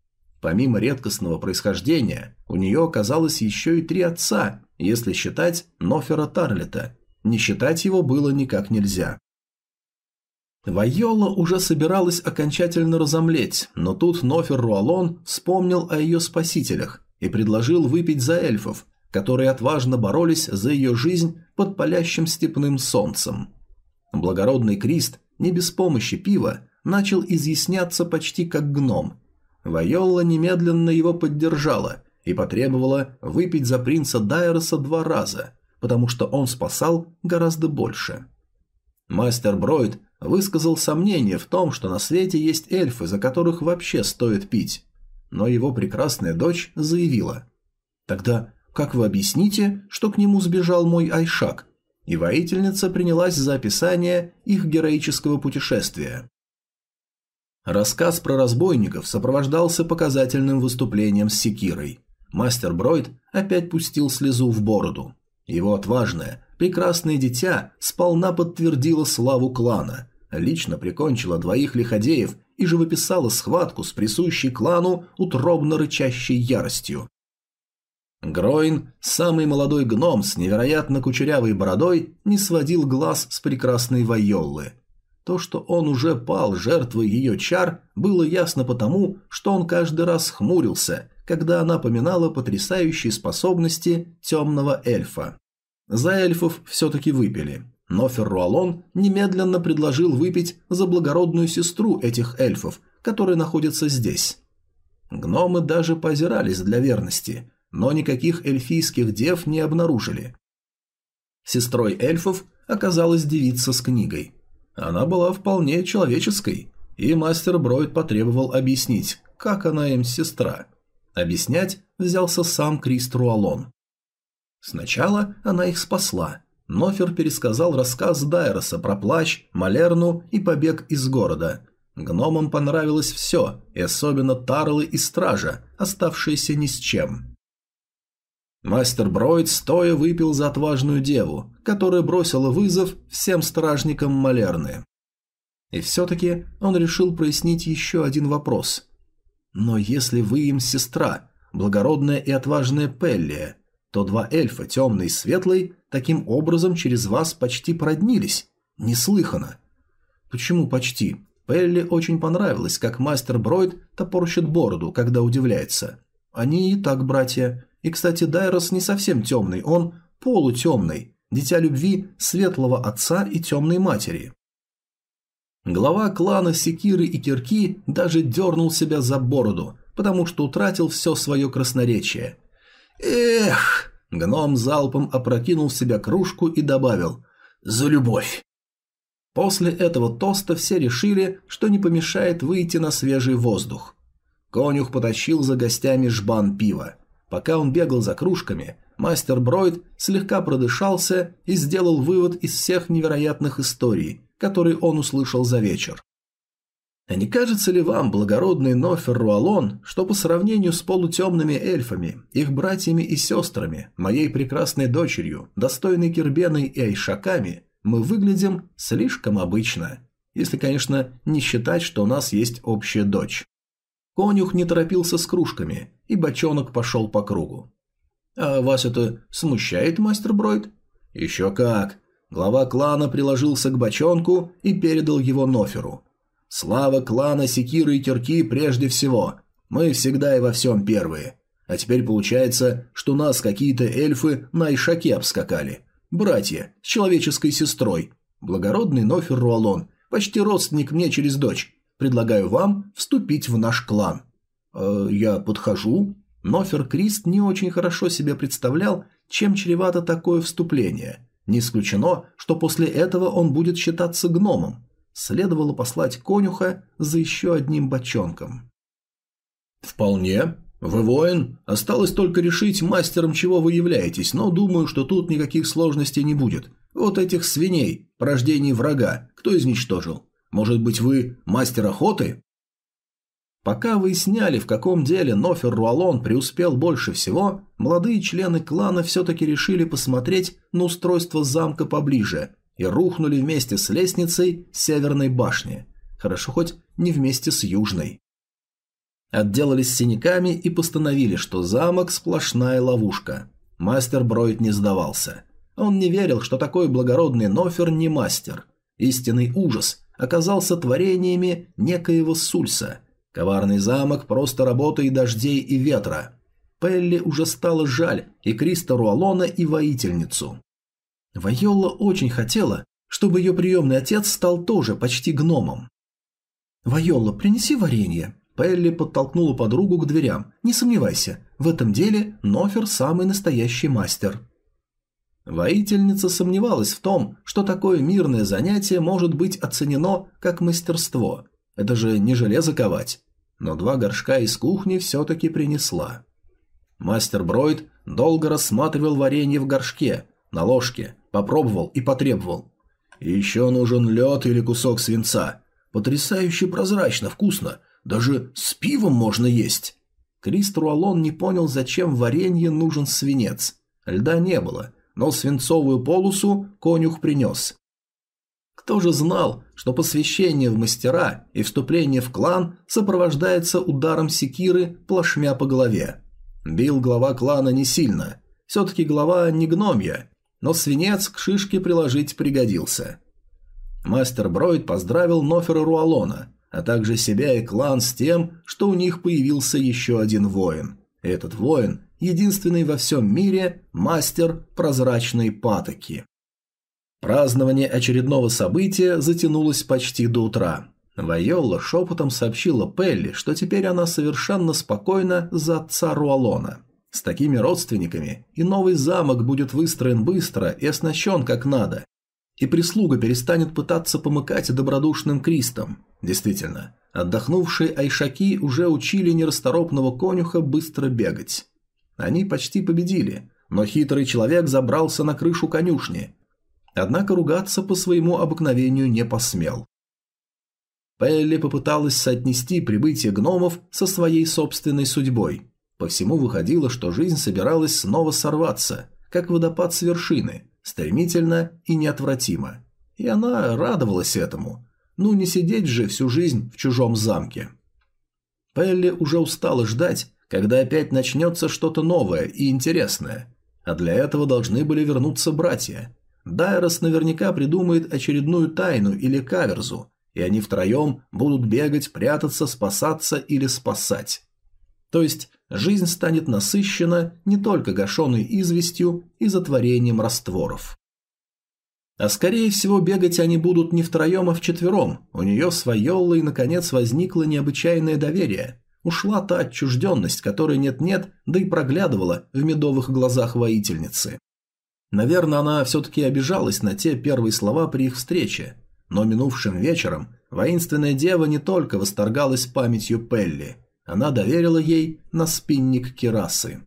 Помимо редкостного происхождения, у нее оказалось еще и три отца, если считать Нофера Тарлета. Не считать его было никак нельзя. Вайола уже собиралась окончательно разомлеть, но тут Нофер Руалон вспомнил о ее спасителях и предложил выпить за эльфов, которые отважно боролись за ее жизнь под палящим степным солнцем. Благородный Крист, не без помощи пива, начал изъясняться почти как гном. Вайолла немедленно его поддержала и потребовала выпить за принца Дайроса два раза, потому что он спасал гораздо больше. Мастер Бройд высказал сомнение в том, что на свете есть эльфы, за которых вообще стоит пить. Но его прекрасная дочь заявила. «Тогда как вы объясните, что к нему сбежал мой Айшак? И воительница принялась за описание их героического путешествия. Рассказ про разбойников сопровождался показательным выступлением с секирой. Мастер Бройд опять пустил слезу в бороду. Его отважное, прекрасное дитя сполна подтвердило славу клана, лично прикончила двоих лиходеев и живописала схватку с присущей клану утробно рычащей яростью. Гроин, самый молодой гном с невероятно кучерявой бородой, не сводил глаз с прекрасной Вайоллы. То, что он уже пал жертвой ее чар, было ясно потому, что он каждый раз хмурился, когда она поминала потрясающие способности темного эльфа. За эльфов все-таки выпили, но Ферруалон немедленно предложил выпить за благородную сестру этих эльфов, которые находятся здесь. Гномы даже позирались для верности, но никаких эльфийских дев не обнаружили. Сестрой эльфов оказалась девица с книгой. Она была вполне человеческой, и мастер Бройд потребовал объяснить, как она им сестра. Объяснять взялся сам Крист Руалон. Сначала она их спасла. Нофер пересказал рассказ Дайроса про плащ, Малерну и побег из города. Гномам понравилось все, и особенно Тарлы и Стража, оставшиеся ни с чем. Мастер Бройд стоя выпил за отважную деву, которая бросила вызов всем стражникам Малерны. И все-таки он решил прояснить еще один вопрос. Но если вы им сестра, благородная и отважная Пеллия, то два эльфа, темный и светлый, таким образом через вас почти проднились. Неслыханно. Почему почти? Пелли очень понравилось, как мастер Бройд топорщит бороду, когда удивляется. Они и так братья. И, кстати, Дайрос не совсем темный, он полутемный, дитя любви светлого отца и темной матери. Глава клана Секиры и Кирки даже дернул себя за бороду, потому что утратил все свое красноречие. «Эх!» – гном залпом опрокинул в себя кружку и добавил «За любовь!». После этого тоста все решили, что не помешает выйти на свежий воздух. Конюх потащил за гостями жбан пива. Пока он бегал за кружками, мастер Бройд слегка продышался и сделал вывод из всех невероятных историй, которые он услышал за вечер. А не кажется ли вам, благородный Нофер Руалон, что по сравнению с полутемными эльфами, их братьями и сестрами, моей прекрасной дочерью, достойной Кирбеной и Айшаками, мы выглядим слишком обычно, если, конечно, не считать, что у нас есть общая дочь. Конюх не торопился с кружками, и бочонок пошел по кругу. «А вас это смущает, мастер Бройд?» «Еще как!» Глава клана приложился к бочонку и передал его Ноферу. «Слава клана Секиры и Кирки прежде всего. Мы всегда и во всем первые. А теперь получается, что нас какие-то эльфы на Айшаке обскакали. Братья, с человеческой сестрой. Благородный Нофер Руалон, почти родственник мне через дочь. Предлагаю вам вступить в наш клан. Э, я подхожу. Нофер Крист не очень хорошо себе представлял, чем чревато такое вступление. Не исключено, что после этого он будет считаться гномом. Следовало послать конюха за еще одним бочонком. «Вполне. Вы воин. Осталось только решить, мастером чего вы являетесь, но думаю, что тут никаких сложностей не будет. Вот этих свиней, порождений врага, кто изничтожил? Может быть, вы мастер охоты?» Пока выясняли, в каком деле Нофер Руалон преуспел больше всего, молодые члены клана все-таки решили посмотреть на устройство замка поближе и рухнули вместе с лестницей северной башни. Хорошо хоть не вместе с южной. Отделались синяками и постановили, что замок – сплошная ловушка. Мастер Бройд не сдавался. Он не верил, что такой благородный Нофер не мастер. Истинный ужас оказался творениями некоего Сульса – Коварный замок – просто работа и дождей, и ветра. Пелли уже стало жаль и Криста Руалона, и воительницу. Вайолла очень хотела, чтобы ее приемный отец стал тоже почти гномом. «Вайолла, принеси варенье». Пелли подтолкнула подругу к дверям. «Не сомневайся, в этом деле Нофер самый настоящий мастер». Воительница сомневалась в том, что такое мирное занятие может быть оценено как мастерство. Это же не железо ковать но два горшка из кухни все-таки принесла. Мастер Бройд долго рассматривал варенье в горшке, на ложке, попробовал и потребовал. «Еще нужен лед или кусок свинца. Потрясающе прозрачно, вкусно. Даже с пивом можно есть». Крист Руалон не понял, зачем варенье нужен свинец. Льда не было, но свинцовую полосу конюх принес. Кто же знал, что посвящение в мастера и вступление в клан сопровождается ударом секиры плашмя по голове? Бил глава клана не сильно. Все-таки глава не гномья, но свинец к шишке приложить пригодился. Мастер Бройд поздравил Нофера Руалона, а также себя и клан с тем, что у них появился еще один воин. Этот воин – единственный во всем мире мастер прозрачной патоки. Празднование очередного события затянулось почти до утра. Вайолла шепотом сообщила Пелли, что теперь она совершенно спокойна за отца Руалона. С такими родственниками и новый замок будет выстроен быстро и оснащен как надо. И прислуга перестанет пытаться помыкать добродушным Кристом. Действительно, отдохнувшие айшаки уже учили нерасторопного конюха быстро бегать. Они почти победили, но хитрый человек забрался на крышу конюшни, однако ругаться по своему обыкновению не посмел. Пелли попыталась соотнести прибытие гномов со своей собственной судьбой. По всему выходило, что жизнь собиралась снова сорваться, как водопад с вершины, стремительно и неотвратимо. И она радовалась этому. Ну, не сидеть же всю жизнь в чужом замке. Пелли уже устала ждать, когда опять начнется что-то новое и интересное. А для этого должны были вернуться братья. Дайрос наверняка придумает очередную тайну или каверзу, и они втроем будут бегать, прятаться, спасаться или спасать. То есть жизнь станет насыщена не только гашеной известью и затворением растворов. А скорее всего бегать они будут не втроем, а вчетвером. У нее с Вайоллой наконец возникло необычайное доверие. Ушла та отчужденность, которой нет-нет, да и проглядывала в медовых глазах воительницы. Наверное, она все-таки обижалась на те первые слова при их встрече. Но минувшим вечером воинственная дева не только восторгалась памятью Пелли, она доверила ей на спинник керасы.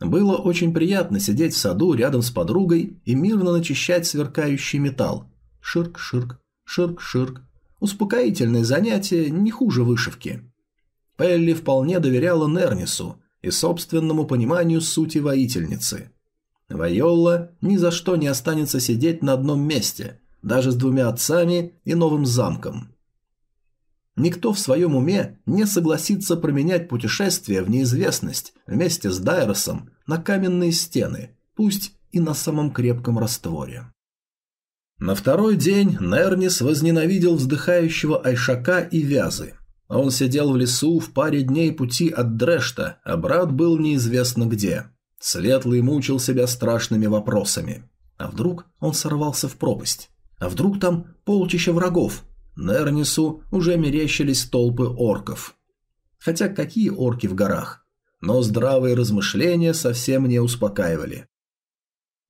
Было очень приятно сидеть в саду рядом с подругой и мирно начищать сверкающий металл. Ширк-ширк, ширк-ширк. Успокоительное занятие не хуже вышивки. Пелли вполне доверяла Нернису и собственному пониманию сути воительницы – Вайолла ни за что не останется сидеть на одном месте, даже с двумя отцами и новым замком. Никто в своем уме не согласится променять путешествие в неизвестность вместе с Дайросом на каменные стены, пусть и на самом крепком растворе. На второй день Нернис возненавидел вздыхающего Айшака и Вязы. Он сидел в лесу в паре дней пути от Дрешта, а брат был неизвестно где. Светлый мучил себя страшными вопросами. А вдруг он сорвался в пропасть? А вдруг там полчища врагов? Нернису уже мерещились толпы орков. Хотя какие орки в горах? Но здравые размышления совсем не успокаивали.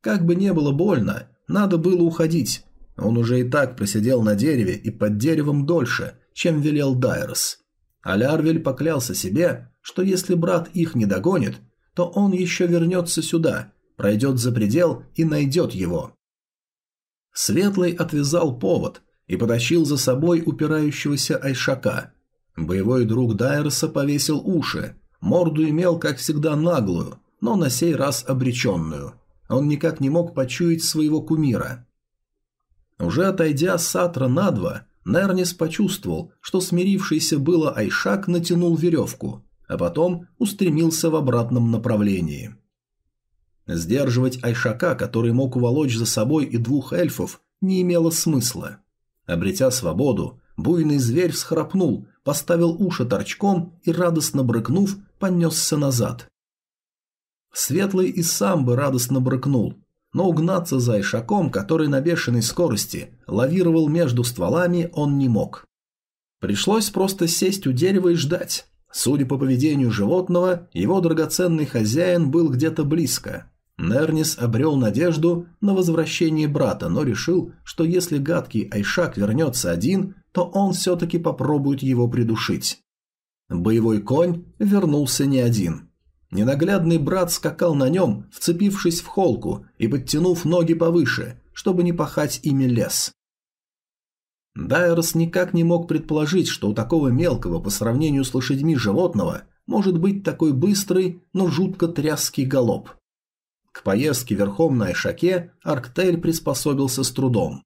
Как бы не было больно, надо было уходить. Он уже и так просидел на дереве и под деревом дольше, чем велел Дайрос. А Лярвель поклялся себе, что если брат их не догонит, то он еще вернется сюда, пройдет за предел и найдет его. Светлый отвязал повод и потащил за собой упирающегося Айшака. Боевой друг Дайерса повесил уши, морду имел, как всегда, наглую, но на сей раз обреченную. Он никак не мог почуять своего кумира. Уже отойдя Сатра на два, Нернис почувствовал, что смирившийся было Айшак натянул веревку, а потом устремился в обратном направлении. Сдерживать Айшака, который мог уволочь за собой и двух эльфов, не имело смысла. Обретя свободу, буйный зверь всхрапнул, поставил уши торчком и, радостно брыкнув, понесся назад. Светлый и сам бы радостно брыкнул, но угнаться за Ишаком, который на бешеной скорости лавировал между стволами, он не мог. Пришлось просто сесть у дерева и ждать. Судя по поведению животного, его драгоценный хозяин был где-то близко. Нернис обрел надежду на возвращение брата, но решил, что если гадкий Айшак вернется один, то он все-таки попробует его придушить. Боевой конь вернулся не один. Ненаглядный брат скакал на нем, вцепившись в холку и подтянув ноги повыше, чтобы не пахать ими лес. Дайрос никак не мог предположить, что у такого мелкого по сравнению с лошадьми животного может быть такой быстрый, но жутко тряский галоп. К поездке верхом на Эшаке Арктель приспособился с трудом.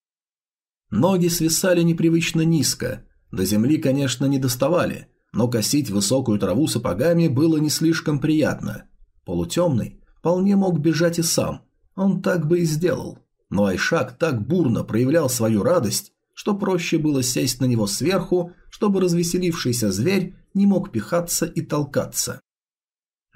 Ноги свисали непривычно низко, до земли, конечно, не доставали, но косить высокую траву сапогами было не слишком приятно. Полутемный вполне мог бежать и сам, он так бы и сделал. Но Айшак так бурно проявлял свою радость, что проще было сесть на него сверху, чтобы развеселившийся зверь не мог пихаться и толкаться.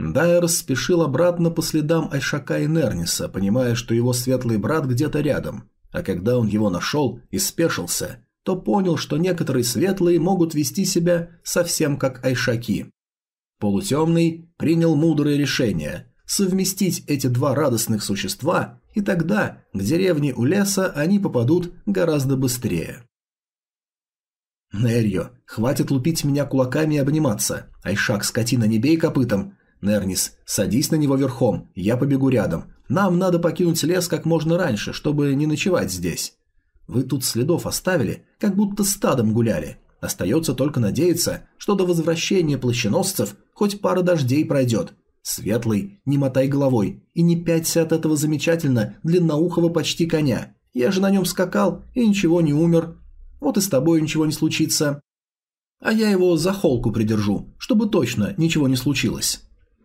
Дайер спешил обратно по следам Айшака и Нерниса, понимая, что его светлый брат где-то рядом, а когда он его нашел и спешился, то понял, что некоторые светлые могут вести себя совсем как айшаки. Полутемный принял мудрое решение – совместить эти два радостных существа, и тогда к деревне у леса они попадут гораздо быстрее. «Нерьо, хватит лупить меня кулаками и обниматься. Айшак, скотина, не бей копытом. Нернис, садись на него верхом, я побегу рядом. Нам надо покинуть лес как можно раньше, чтобы не ночевать здесь. Вы тут следов оставили, как будто стадом гуляли. Остается только надеяться, что до возвращения плащеносцев хоть пара дождей пройдет. Светлый, не мотай головой и не пяться от этого замечательно длинноухого почти коня. Я же на нем скакал и ничего не умер. Вот и с тобой ничего не случится. А я его за холку придержу, чтобы точно ничего не случилось.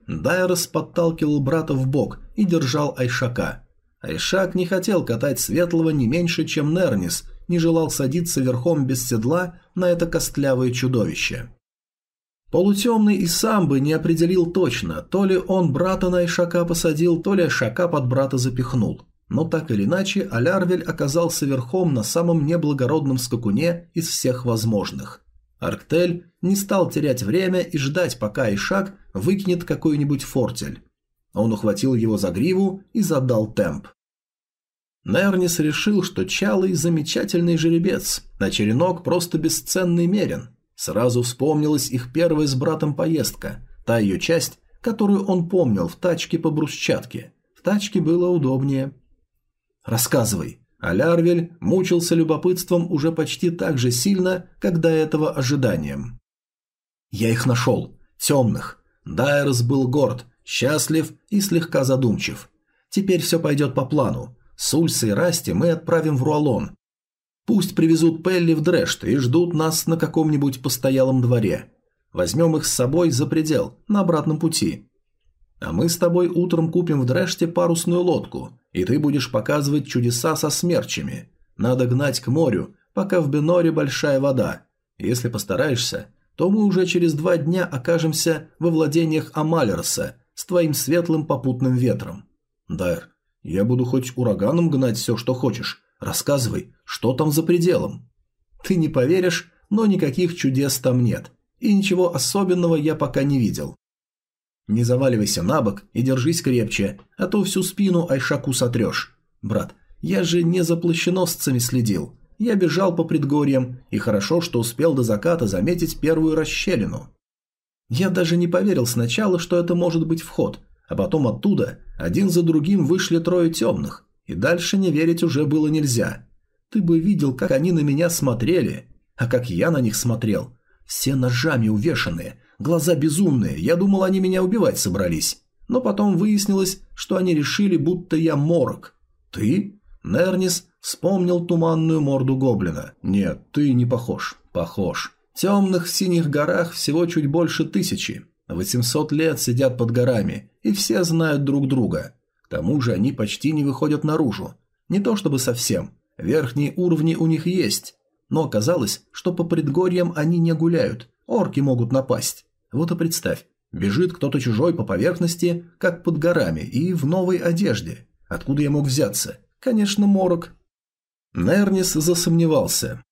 Дайрос подталкивал брата в бок и держал Айшака. Айшак не хотел катать Светлого не меньше, чем Нернис, не желал садиться верхом без седла на это костлявое чудовище. Полутемный и сам бы не определил точно, то ли он брата на Айшака посадил, то ли Айшака под брата запихнул. Но так или иначе, Алярвель оказался верхом на самом неблагородном скакуне из всех возможных. Арктель не стал терять время и ждать, пока Айшак выкинет какой-нибудь фортель. Он ухватил его за гриву и задал темп. Нернис решил, что Чалый замечательный жеребец, а черенок просто бесценный мерен. Сразу вспомнилась их первая с братом поездка, та ее часть, которую он помнил в тачке по брусчатке. В тачке было удобнее. «Рассказывай». А Лярвель мучился любопытством уже почти так же сильно, как до этого ожиданием. «Я их нашел. Темных. Дайрос был горд, счастлив и слегка задумчив. Теперь все пойдет по плану. С Ульсой и Расти мы отправим в Руалон. Пусть привезут Пелли в Дрешт и ждут нас на каком-нибудь постоялом дворе. Возьмем их с собой за предел, на обратном пути. А мы с тобой утром купим в Дреште парусную лодку, и ты будешь показывать чудеса со смерчами. Надо гнать к морю, пока в Беноре большая вода. Если постараешься, то мы уже через два дня окажемся во владениях Амалерса с твоим светлым попутным ветром. Дайр, я буду хоть ураганом гнать все, что хочешь. Рассказывай, что там за пределом? Ты не поверишь, но никаких чудес там нет. И ничего особенного я пока не видел. Не заваливайся на бок и держись крепче, а то всю спину Айшаку сотрешь. Брат, я же не за плащеносцами следил. Я бежал по предгорьям, и хорошо, что успел до заката заметить первую расщелину. Я даже не поверил сначала, что это может быть вход, а потом оттуда один за другим вышли трое темных, и дальше не верить уже было нельзя. Ты бы видел, как они на меня смотрели, а как я на них смотрел. Все ножами увешанные, глаза безумные, я думал, они меня убивать собрались. Но потом выяснилось, что они решили, будто я морок. Ты? Нернис вспомнил туманную морду гоблина. Нет, ты не похож. Похож. Темных в синих горах всего чуть больше тысячи. 800 лет сидят под горами, и все знают друг друга. К тому же они почти не выходят наружу. Не то чтобы совсем. Верхние уровни у них есть. Но оказалось, что по предгорьям они не гуляют. Орки могут напасть. Вот и представь, бежит кто-то чужой по поверхности, как под горами, и в новой одежде. Откуда я мог взяться? Конечно, морок. Нернис засомневался.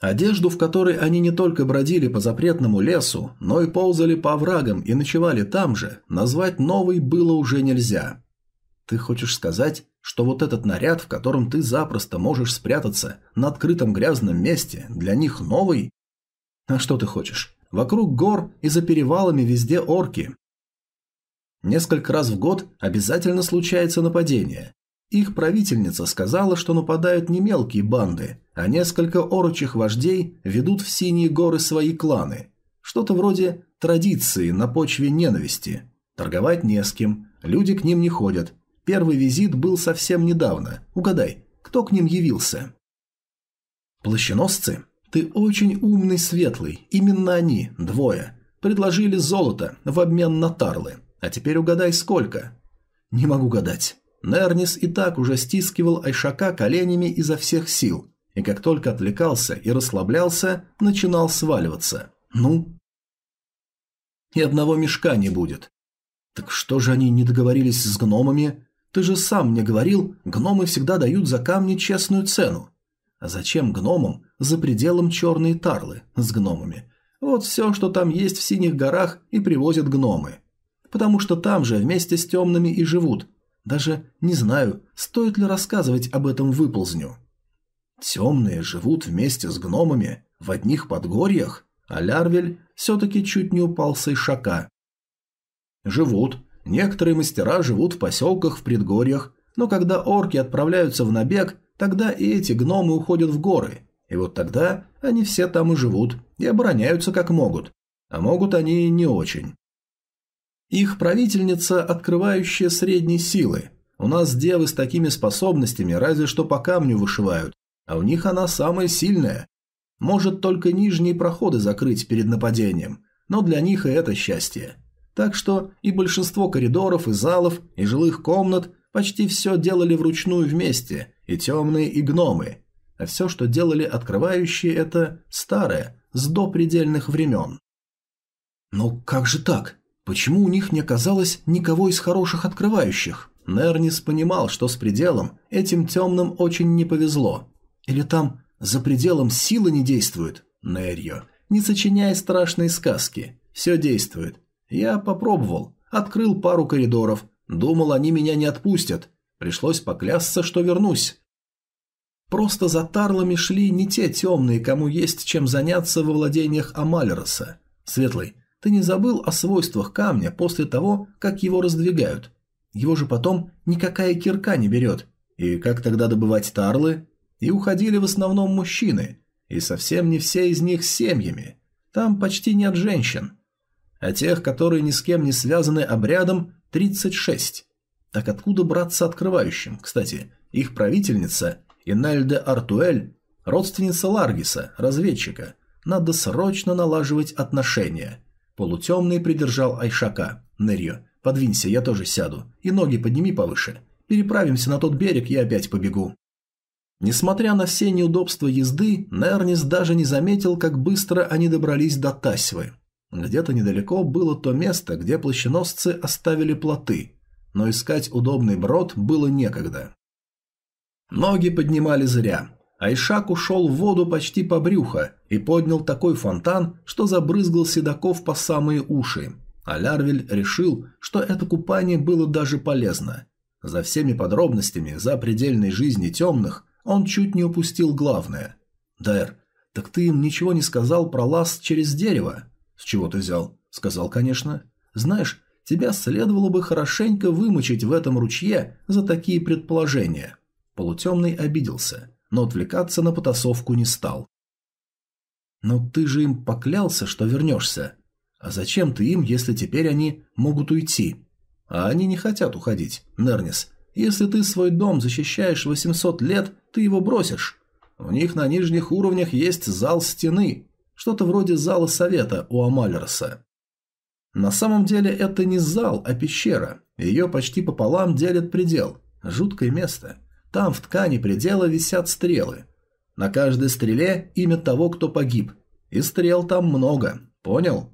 Одежду, в которой они не только бродили по запретному лесу, но и ползали по оврагам и ночевали там же, назвать новой было уже нельзя. Ты хочешь сказать, что вот этот наряд, в котором ты запросто можешь спрятаться на открытом грязном месте, для них новый? А что ты хочешь? Вокруг гор и за перевалами везде орки. Несколько раз в год обязательно случается нападение, их правительница сказала, что нападают не мелкие банды, а несколько орочих вождей ведут в Синие горы свои кланы. Что-то вроде традиции на почве ненависти. Торговать не с кем, люди к ним не ходят. Первый визит был совсем недавно. Угадай, кто к ним явился? Плащеносцы? Ты очень умный, светлый. Именно они, двое, предложили золото в обмен на тарлы. А теперь угадай, сколько? Не могу гадать. Нернис и так уже стискивал Айшака коленями изо всех сил, и как только отвлекался и расслаблялся, начинал сваливаться. Ну? И одного мешка не будет. Так что же они не договорились с гномами? Ты же сам мне говорил, гномы всегда дают за камни честную цену. А зачем гномам за пределом черные тарлы с гномами? Вот все, что там есть в синих горах и привозят гномы. Потому что там же вместе с темными и живут, даже не знаю, стоит ли рассказывать об этом выползню. Темные живут вместе с гномами в одних подгорьях, а Лярвель все-таки чуть не упал с Ишака. Живут. Некоторые мастера живут в поселках в предгорьях, но когда орки отправляются в набег, тогда и эти гномы уходят в горы. И вот тогда они все там и живут, и обороняются как могут. А могут они не очень. Их правительница, открывающая средней силы. У нас девы с такими способностями разве что по камню вышивают, а у них она самая сильная. Может только нижние проходы закрыть перед нападением, но для них и это счастье. Так что и большинство коридоров, и залов, и жилых комнат почти все делали вручную вместе, и темные, и гномы. А все, что делали открывающие, это старое, с допредельных времен. «Ну как же так? Почему у них не оказалось никого из хороших открывающих? Нернис понимал, что с пределом этим темным очень не повезло. Или там за пределом силы не действует? Нерьо, не сочиняй страшные сказки. Все действует. Я попробовал. Открыл пару коридоров. Думал, они меня не отпустят. Пришлось поклясться, что вернусь. Просто за тарлами шли не те темные, кому есть чем заняться во владениях Амалероса. Светлый, ты не забыл о свойствах камня после того, как его раздвигают? Его же потом никакая кирка не берет. И как тогда добывать тарлы? И уходили в основном мужчины. И совсем не все из них с семьями. Там почти нет женщин. А тех, которые ни с кем не связаны обрядом, 36. Так откуда браться открывающим? Кстати, их правительница Инельде Артуэль, родственница Ларгиса, разведчика. Надо срочно налаживать отношения. Полутемный придержал Айшака. Нерьо, подвинься, я тоже сяду. И ноги подними повыше. Переправимся на тот берег, я опять побегу. Несмотря на все неудобства езды, Нернис даже не заметил, как быстро они добрались до Тасьвы. Где-то недалеко было то место, где плащеносцы оставили плоты, но искать удобный брод было некогда. Ноги поднимали зря. Айшак ушел в воду почти по брюхо и поднял такой фонтан, что забрызгал седаков по самые уши. А Лярвель решил, что это купание было даже полезно. За всеми подробностями за предельной жизни темных он чуть не упустил главное. «Дайр, так ты им ничего не сказал про лаз через дерево?» «С чего ты взял?» «Сказал, конечно. Знаешь, тебя следовало бы хорошенько вымочить в этом ручье за такие предположения». Полутемный обиделся, но отвлекаться на потасовку не стал. «Но ты же им поклялся, что вернешься. А зачем ты им, если теперь они могут уйти?» «А они не хотят уходить, Нернис. Если ты свой дом защищаешь 800 лет, ты его бросишь. У них на нижних уровнях есть зал стены, что-то вроде зала совета у Амалерса. На самом деле это не зал, а пещера. Ее почти пополам делит предел. Жуткое место. Там в ткани предела висят стрелы. На каждой стреле имя того, кто погиб. И стрел там много. Понял?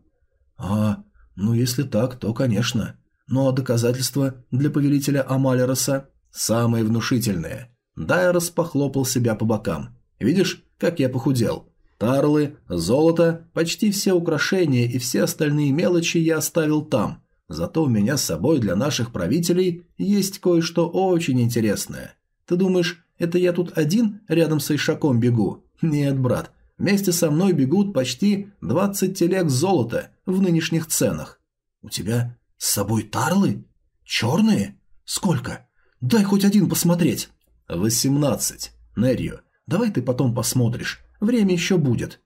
А, ну если так, то конечно. Ну а доказательства для повелителя Амалероса самые внушительные. Дайрос похлопал себя по бокам. Видишь, как я похудел? Тарлы, золото, почти все украшения и все остальные мелочи я оставил там. Зато у меня с собой для наших правителей есть кое-что очень интересное. Ты думаешь, это я тут один рядом с Ишаком бегу? Нет, брат, вместе со мной бегут почти 20 телег золота в нынешних ценах. У тебя с собой тарлы? Черные? Сколько? Дай хоть один посмотреть. Восемнадцать. Нерью, давай ты потом посмотришь. Время еще будет.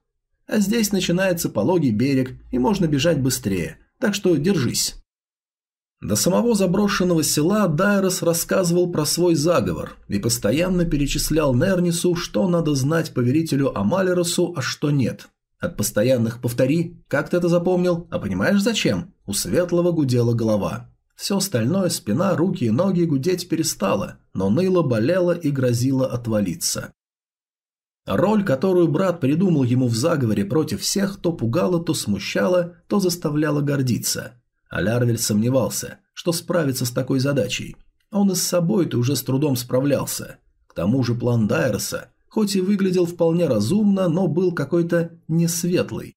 А здесь начинается пологий берег, и можно бежать быстрее, так что держись. До самого заброшенного села Дайрос рассказывал про свой заговор и постоянно перечислял Нернису, что надо знать поверителю Амалеросу, а что нет. От постоянных «повтори», как ты это запомнил, а понимаешь зачем? У Светлого гудела голова. Все остальное, спина, руки и ноги гудеть перестало, но ныло, болело и грозило отвалиться. Роль, которую брат придумал ему в заговоре против всех, то пугала, то смущала, то заставляла гордиться. А Лярвель сомневался, что справится с такой задачей. Он и с собой-то уже с трудом справлялся. К тому же план Дайерса, хоть и выглядел вполне разумно, но был какой-то несветлый.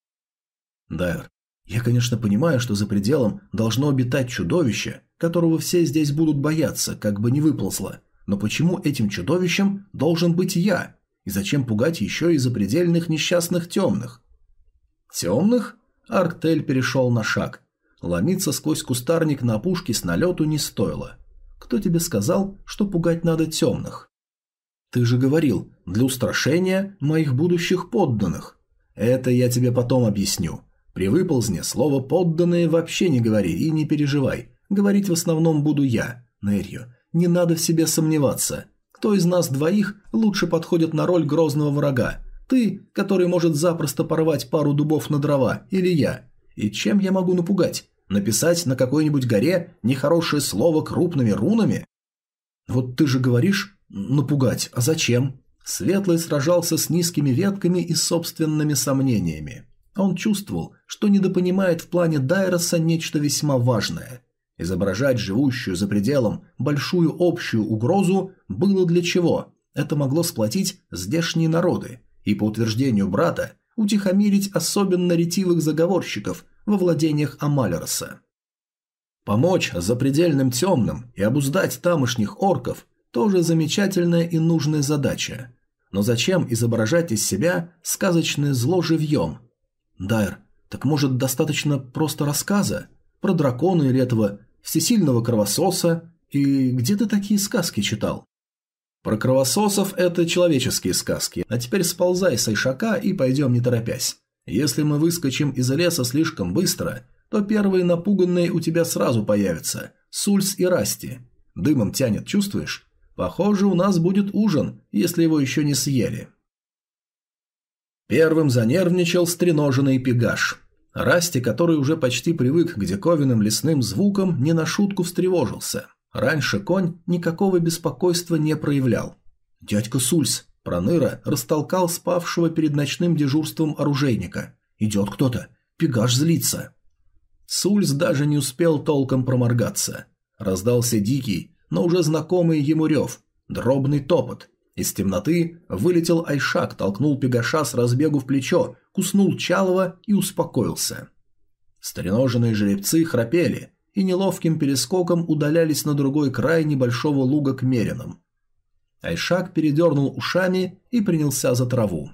Дайер, я, конечно, понимаю, что за пределом должно обитать чудовище, которого все здесь будут бояться, как бы не выползло. Но почему этим чудовищем должен быть я? И зачем пугать еще и запредельных несчастных темных? Темных? Арктель перешел на шаг. Ломиться сквозь кустарник на опушке с налету не стоило. Кто тебе сказал, что пугать надо темных? Ты же говорил, для устрашения моих будущих подданных. Это я тебе потом объясню. При выползне слово «подданные» вообще не говори и не переживай. Говорить в основном буду я, Нерью. Не надо в себе сомневаться. Кто из нас двоих лучше подходит на роль грозного врага? Ты, который может запросто порвать пару дубов на дрова, или я? И чем я могу напугать? Написать на какой-нибудь горе нехорошее слово крупными рунами? Вот ты же говоришь «напугать», а зачем? Светлый сражался с низкими ветками и собственными сомнениями. Он чувствовал, что недопонимает в плане Дайроса нечто весьма важное. Изображать живущую за пределом большую общую угрозу было для чего? Это могло сплотить здешние народы и, по утверждению брата, утихомирить особенно ретивых заговорщиков во владениях Амалероса. Помочь запредельным темным и обуздать тамошних орков – тоже замечательная и нужная задача. Но зачем изображать из себя сказочное зло живьем? Дайр, так может достаточно просто рассказа? Про дракона или этого всесильного кровососа, и где ты такие сказки читал? Про кровососов это человеческие сказки, а теперь сползай с Айшака и пойдем не торопясь. Если мы выскочим из леса слишком быстро, то первые напуганные у тебя сразу появятся – Сульс и Расти. Дымом тянет, чувствуешь? Похоже, у нас будет ужин, если его еще не съели. Первым занервничал стреноженный пегаш. Расти, который уже почти привык к диковинным лесным звукам, не на шутку встревожился. Раньше конь никакого беспокойства не проявлял. «Дядька Сульс, Проныра растолкал спавшего перед ночным дежурством оружейника. «Идет кто-то. Пегаш злится». Сульс даже не успел толком проморгаться. Раздался дикий, но уже знакомый ему рев, дробный топот. Из темноты вылетел Айшак, толкнул Пегаша с разбегу в плечо, куснул Чалова и успокоился. Стареноженные жеребцы храпели и неловким перескоком удалялись на другой край небольшого луга к меринам. Айшак передернул ушами и принялся за траву.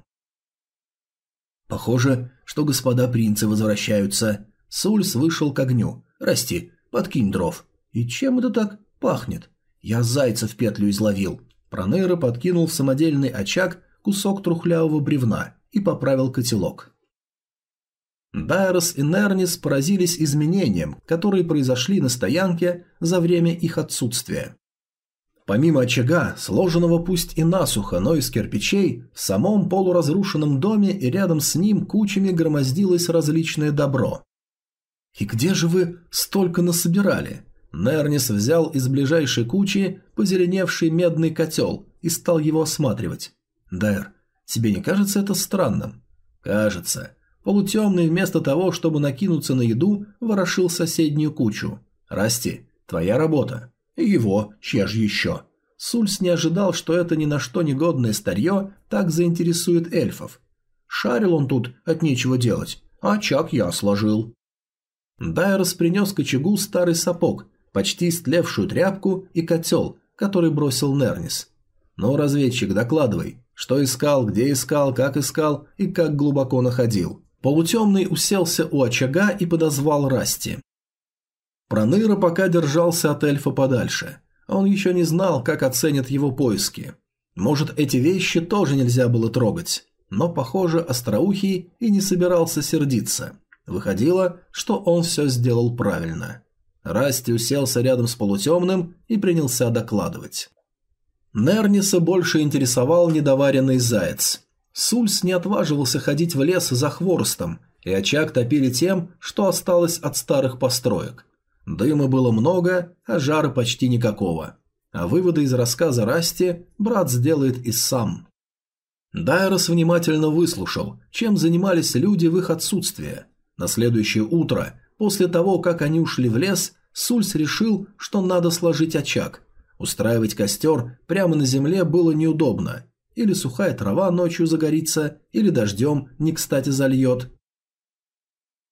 «Похоже, что господа принцы возвращаются». Сульс вышел к огню. «Расти, подкинь дров». «И чем это так пахнет?» «Я зайца в петлю изловил». Пронейра подкинул в самодельный очаг кусок трухлявого бревна и поправил котелок. Дайрос и Нернис поразились изменениям, которые произошли на стоянке за время их отсутствия. Помимо очага, сложенного пусть и насухо, но из кирпичей, в самом полуразрушенном доме и рядом с ним кучами громоздилось различное добро. «И где же вы столько насобирали?» Нернис взял из ближайшей кучи позеленевший медный котел и стал его осматривать. «Дайр, тебе не кажется это странным?» «Кажется. Полутемный вместо того, чтобы накинуться на еду, ворошил соседнюю кучу. «Расти, твоя работа». «Его, чья же еще?» Сульс не ожидал, что это ни на что негодное старье так заинтересует эльфов. Шарил он тут от нечего делать, а очаг я сложил. Дайрос принес к очагу старый сапог, почти стлевшую тряпку и котел, который бросил Нернис. «Ну, разведчик, докладывай, что искал, где искал, как искал и как глубоко находил». Полутемный уселся у очага и подозвал Расти. Проныра пока держался от эльфа подальше. Он еще не знал, как оценят его поиски. Может, эти вещи тоже нельзя было трогать. Но, похоже, Остроухий и не собирался сердиться. Выходило, что он все сделал правильно. Расти уселся рядом с полутемным и принялся докладывать. Нерниса больше интересовал недоваренный заяц. Сульс не отваживался ходить в лес за хворостом, и очаг топили тем, что осталось от старых построек. Дыма было много, а жара почти никакого. А выводы из рассказа Расти брат сделает и сам. Дайрос внимательно выслушал, чем занимались люди в их отсутствие. На следующее утро, после того, как они ушли в лес, Сульс решил, что надо сложить очаг. Устраивать костер прямо на земле было неудобно, или сухая трава ночью загорится, или дождем не кстати зальет.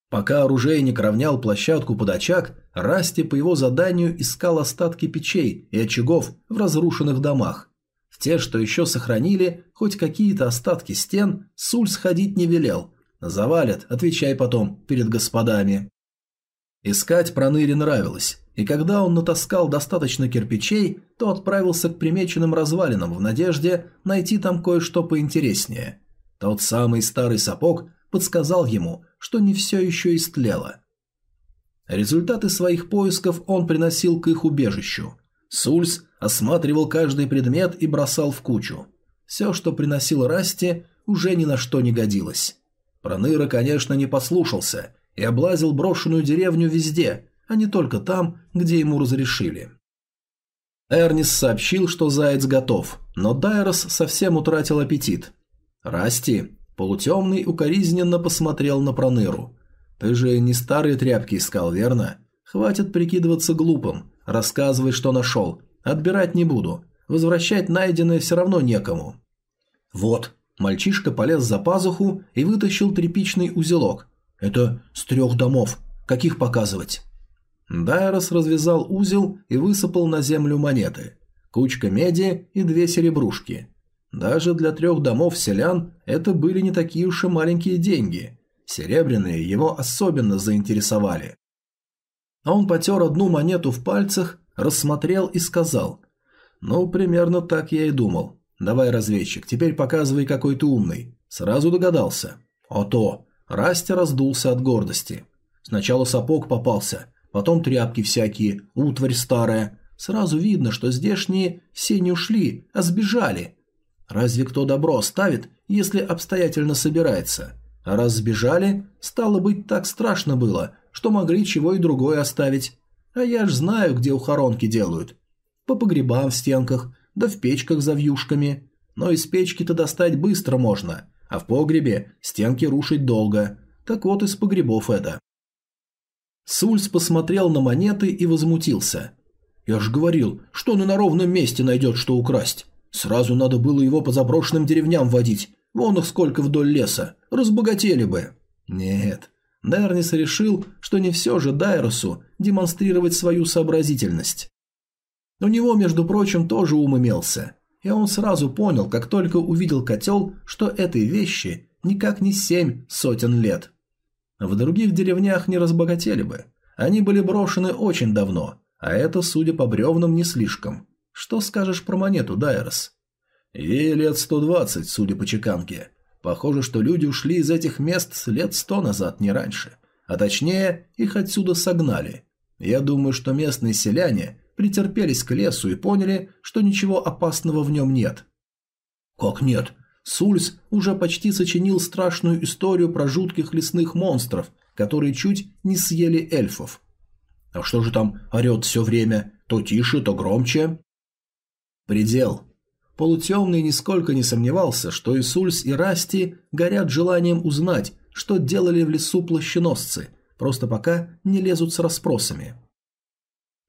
Пока оружейник равнял площадку под очаг, Расти по его заданию искал остатки печей и очагов в разрушенных домах. В те, что еще сохранили хоть какие-то остатки стен, Суль сходить не велел. Завалят, отвечай потом перед господами. Искать Проныре нравилось и когда он натаскал достаточно кирпичей, то отправился к примеченным развалинам в надежде найти там кое-что поинтереснее. Тот самый старый сапог подсказал ему, что не все еще истлело. Результаты своих поисков он приносил к их убежищу. Сульс осматривал каждый предмет и бросал в кучу. Все, что приносил Расти, уже ни на что не годилось. Проныра, конечно, не послушался и облазил брошенную деревню везде, а не только там, где ему разрешили. Эрнис сообщил, что заяц готов, но Дайрос совсем утратил аппетит. «Расти!» Полутемный укоризненно посмотрел на Проныру. «Ты же не старые тряпки искал, верно? Хватит прикидываться глупым. Рассказывай, что нашел. Отбирать не буду. Возвращать найденное все равно некому». «Вот». Мальчишка полез за пазуху и вытащил тряпичный узелок. «Это с трех домов. Каких показывать?» Дайрос развязал узел и высыпал на землю монеты. Кучка меди и две серебрушки. Даже для трех домов селян это были не такие уж и маленькие деньги. Серебряные его особенно заинтересовали. А он потер одну монету в пальцах, рассмотрел и сказал. «Ну, примерно так я и думал. Давай, разведчик, теперь показывай, какой ты умный». Сразу догадался. «А то!» Расти раздулся от гордости. Сначала сапог попался, потом тряпки всякие, утварь старая. Сразу видно, что здешние все не ушли, а сбежали. Разве кто добро оставит, если обстоятельно собирается? А раз сбежали, стало быть, так страшно было, что могли чего и другое оставить. А я ж знаю, где ухоронки делают. По погребам в стенках, да в печках за вьюшками. но из печки-то достать быстро можно, а в погребе стенки рушить долго. Так вот из погребов это. Сульс посмотрел на монеты и возмутился. «Я ж говорил, что он и на ровном месте найдет, что украсть. Сразу надо было его по заброшенным деревням водить. Вон их сколько вдоль леса. Разбогатели бы». Нет. Дернис решил, что не все же Дайросу демонстрировать свою сообразительность. У него, между прочим, тоже ум имелся. И он сразу понял, как только увидел котел, что этой вещи никак не семь сотен лет. В других деревнях не разбогатели бы. Они были брошены очень давно, а это, судя по бревнам, не слишком. Что скажешь про монету, Дайрос? Ей лет сто двадцать, судя по чеканке. Похоже, что люди ушли из этих мест лет сто назад, не раньше. А точнее, их отсюда согнали. Я думаю, что местные селяне претерпелись к лесу и поняли, что ничего опасного в нем нет. Как нет? Сульс уже почти сочинил страшную историю про жутких лесных монстров, которые чуть не съели эльфов. А что же там орет все время? То тише, то громче. Предел. Полутемный нисколько не сомневался, что и Сульс, и Расти горят желанием узнать, что делали в лесу плащеносцы, просто пока не лезут с расспросами.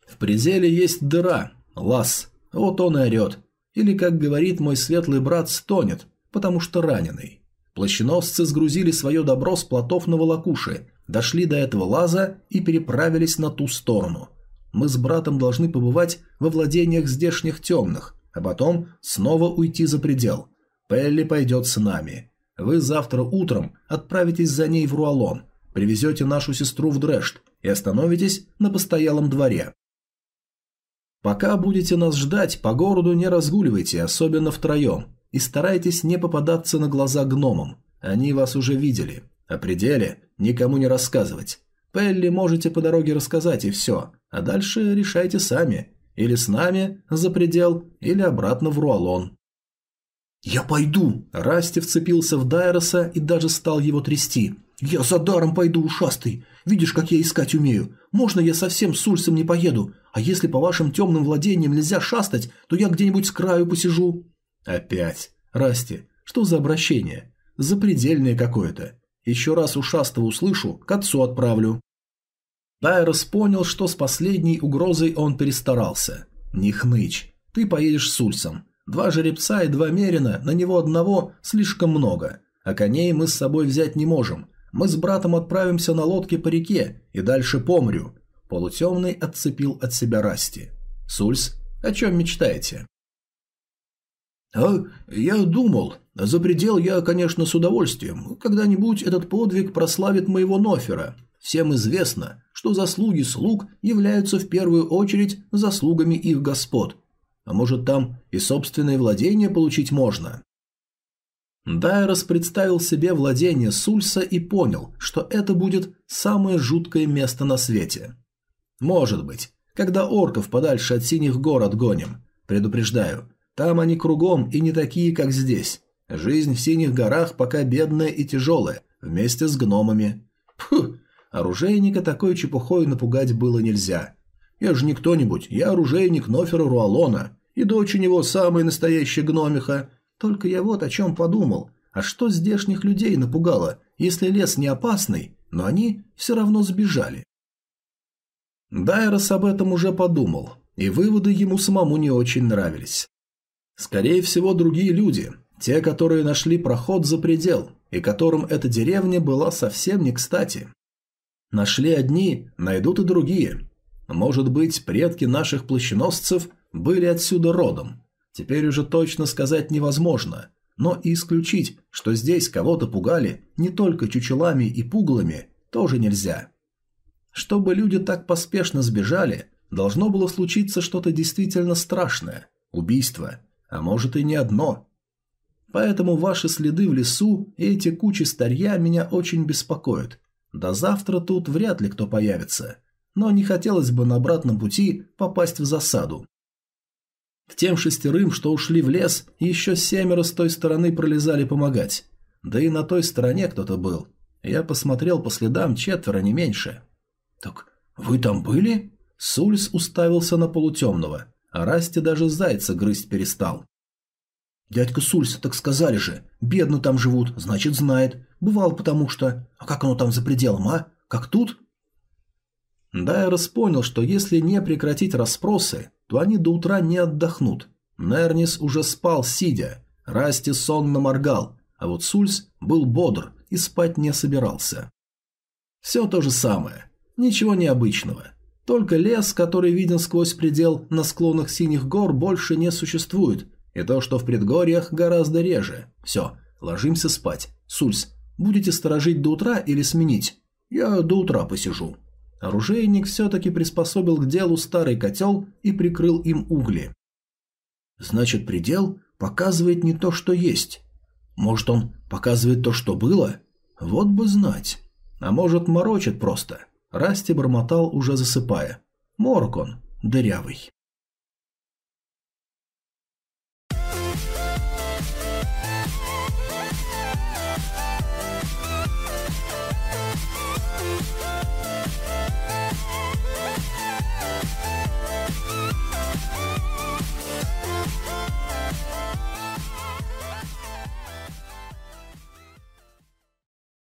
В пределе есть дыра, лаз, вот он и орет. Или, как говорит мой светлый брат, стонет, потому что раненый. Плащеносцы сгрузили свое добро с плотов на волокуши, дошли до этого лаза и переправились на ту сторону. Мы с братом должны побывать во владениях здешних темных, а потом снова уйти за предел. Пелли пойдет с нами. Вы завтра утром отправитесь за ней в Руалон, привезете нашу сестру в Дрэшт и остановитесь на постоялом дворе. Пока будете нас ждать, по городу не разгуливайте, особенно втроем, и старайтесь не попадаться на глаза гномам. Они вас уже видели. О пределе никому не рассказывать. Пелли можете по дороге рассказать и все, а дальше решайте сами. Или с нами за предел, или обратно в Руалон. «Я пойду!» Расти вцепился в Дайроса и даже стал его трясти. «Я за даром пойду, ушастый! Видишь, как я искать умею. Можно я совсем с Ульсом не поеду, а если по вашим темным владениям нельзя шастать, то я где-нибудь с краю посижу». «Опять. Расти, что за обращение? Запредельное какое-то. Еще раз ушастого услышу, к отцу отправлю». Тайрос понял, что с последней угрозой он перестарался. «Не хнычь. Ты поедешь с Ульсом. Два жеребца и два мерина, на него одного слишком много. А коней мы с собой взять не можем. Мы с братом отправимся на лодке по реке и дальше по. Полутемный отцепил от себя Расти. Сульс, о чем мечтаете? А, я думал, за предел я, конечно, с удовольствием. Когда-нибудь этот подвиг прославит моего Нофера. Всем известно, что заслуги слуг являются в первую очередь заслугами их господ. А может там и собственное владение получить можно? Дайрос представил себе владение Сульса и понял, что это будет самое жуткое место на свете. Может быть, когда орков подальше от синих гор отгоним. Предупреждаю, там они кругом и не такие, как здесь. Жизнь в синих горах пока бедная и тяжелая, вместе с гномами. Фу, оружейника такой чепухой напугать было нельзя. Я же не кто-нибудь, я оружейник Нофера Руалона, и дочь у него самая настоящая гномиха, только я вот о чем подумал. А что здешних людей напугало, если лес не опасный, но они все равно сбежали? Дайрос об этом уже подумал, и выводы ему самому не очень нравились. Скорее всего, другие люди, те, которые нашли проход за предел, и которым эта деревня была совсем не кстати. Нашли одни, найдут и другие. Может быть, предки наших плащеносцев были отсюда родом, Теперь уже точно сказать невозможно, но и исключить, что здесь кого-то пугали не только чучелами и пугалами, тоже нельзя. Чтобы люди так поспешно сбежали, должно было случиться что-то действительно страшное – убийство, а может и не одно. Поэтому ваши следы в лесу и эти кучи старья меня очень беспокоят. До завтра тут вряд ли кто появится, но не хотелось бы на обратном пути попасть в засаду. К тем шестерым, что ушли в лес, еще семеро с той стороны пролезали помогать. Да и на той стороне кто-то был. Я посмотрел по следам четверо, не меньше. «Так вы там были?» Сульс уставился на полутемного, а Расти даже зайца грызть перестал. Дядька Сульс, так сказали же. Бедно там живут, значит знает. Бывал потому что... А как оно там за пределом, а? Как тут? Дайрос понял, что если не прекратить расспросы, то они до утра не отдохнут. Нернис уже спал, сидя. Расти сонно моргал, а вот Сульс был бодр и спать не собирался. Все то же самое. Ничего необычного. Только лес, который виден сквозь предел на склонах синих гор, больше не существует, и то, что в предгорьях, гораздо реже. Все, ложимся спать. Сульс, будете сторожить до утра или сменить? Я до утра посижу. Оружейник все-таки приспособил к делу старый котел и прикрыл им угли. Значит, предел показывает не то, что есть. Может, он показывает то, что было? Вот бы знать. А может, морочит просто. Расти бормотал, уже засыпая. Морок он, дырявый.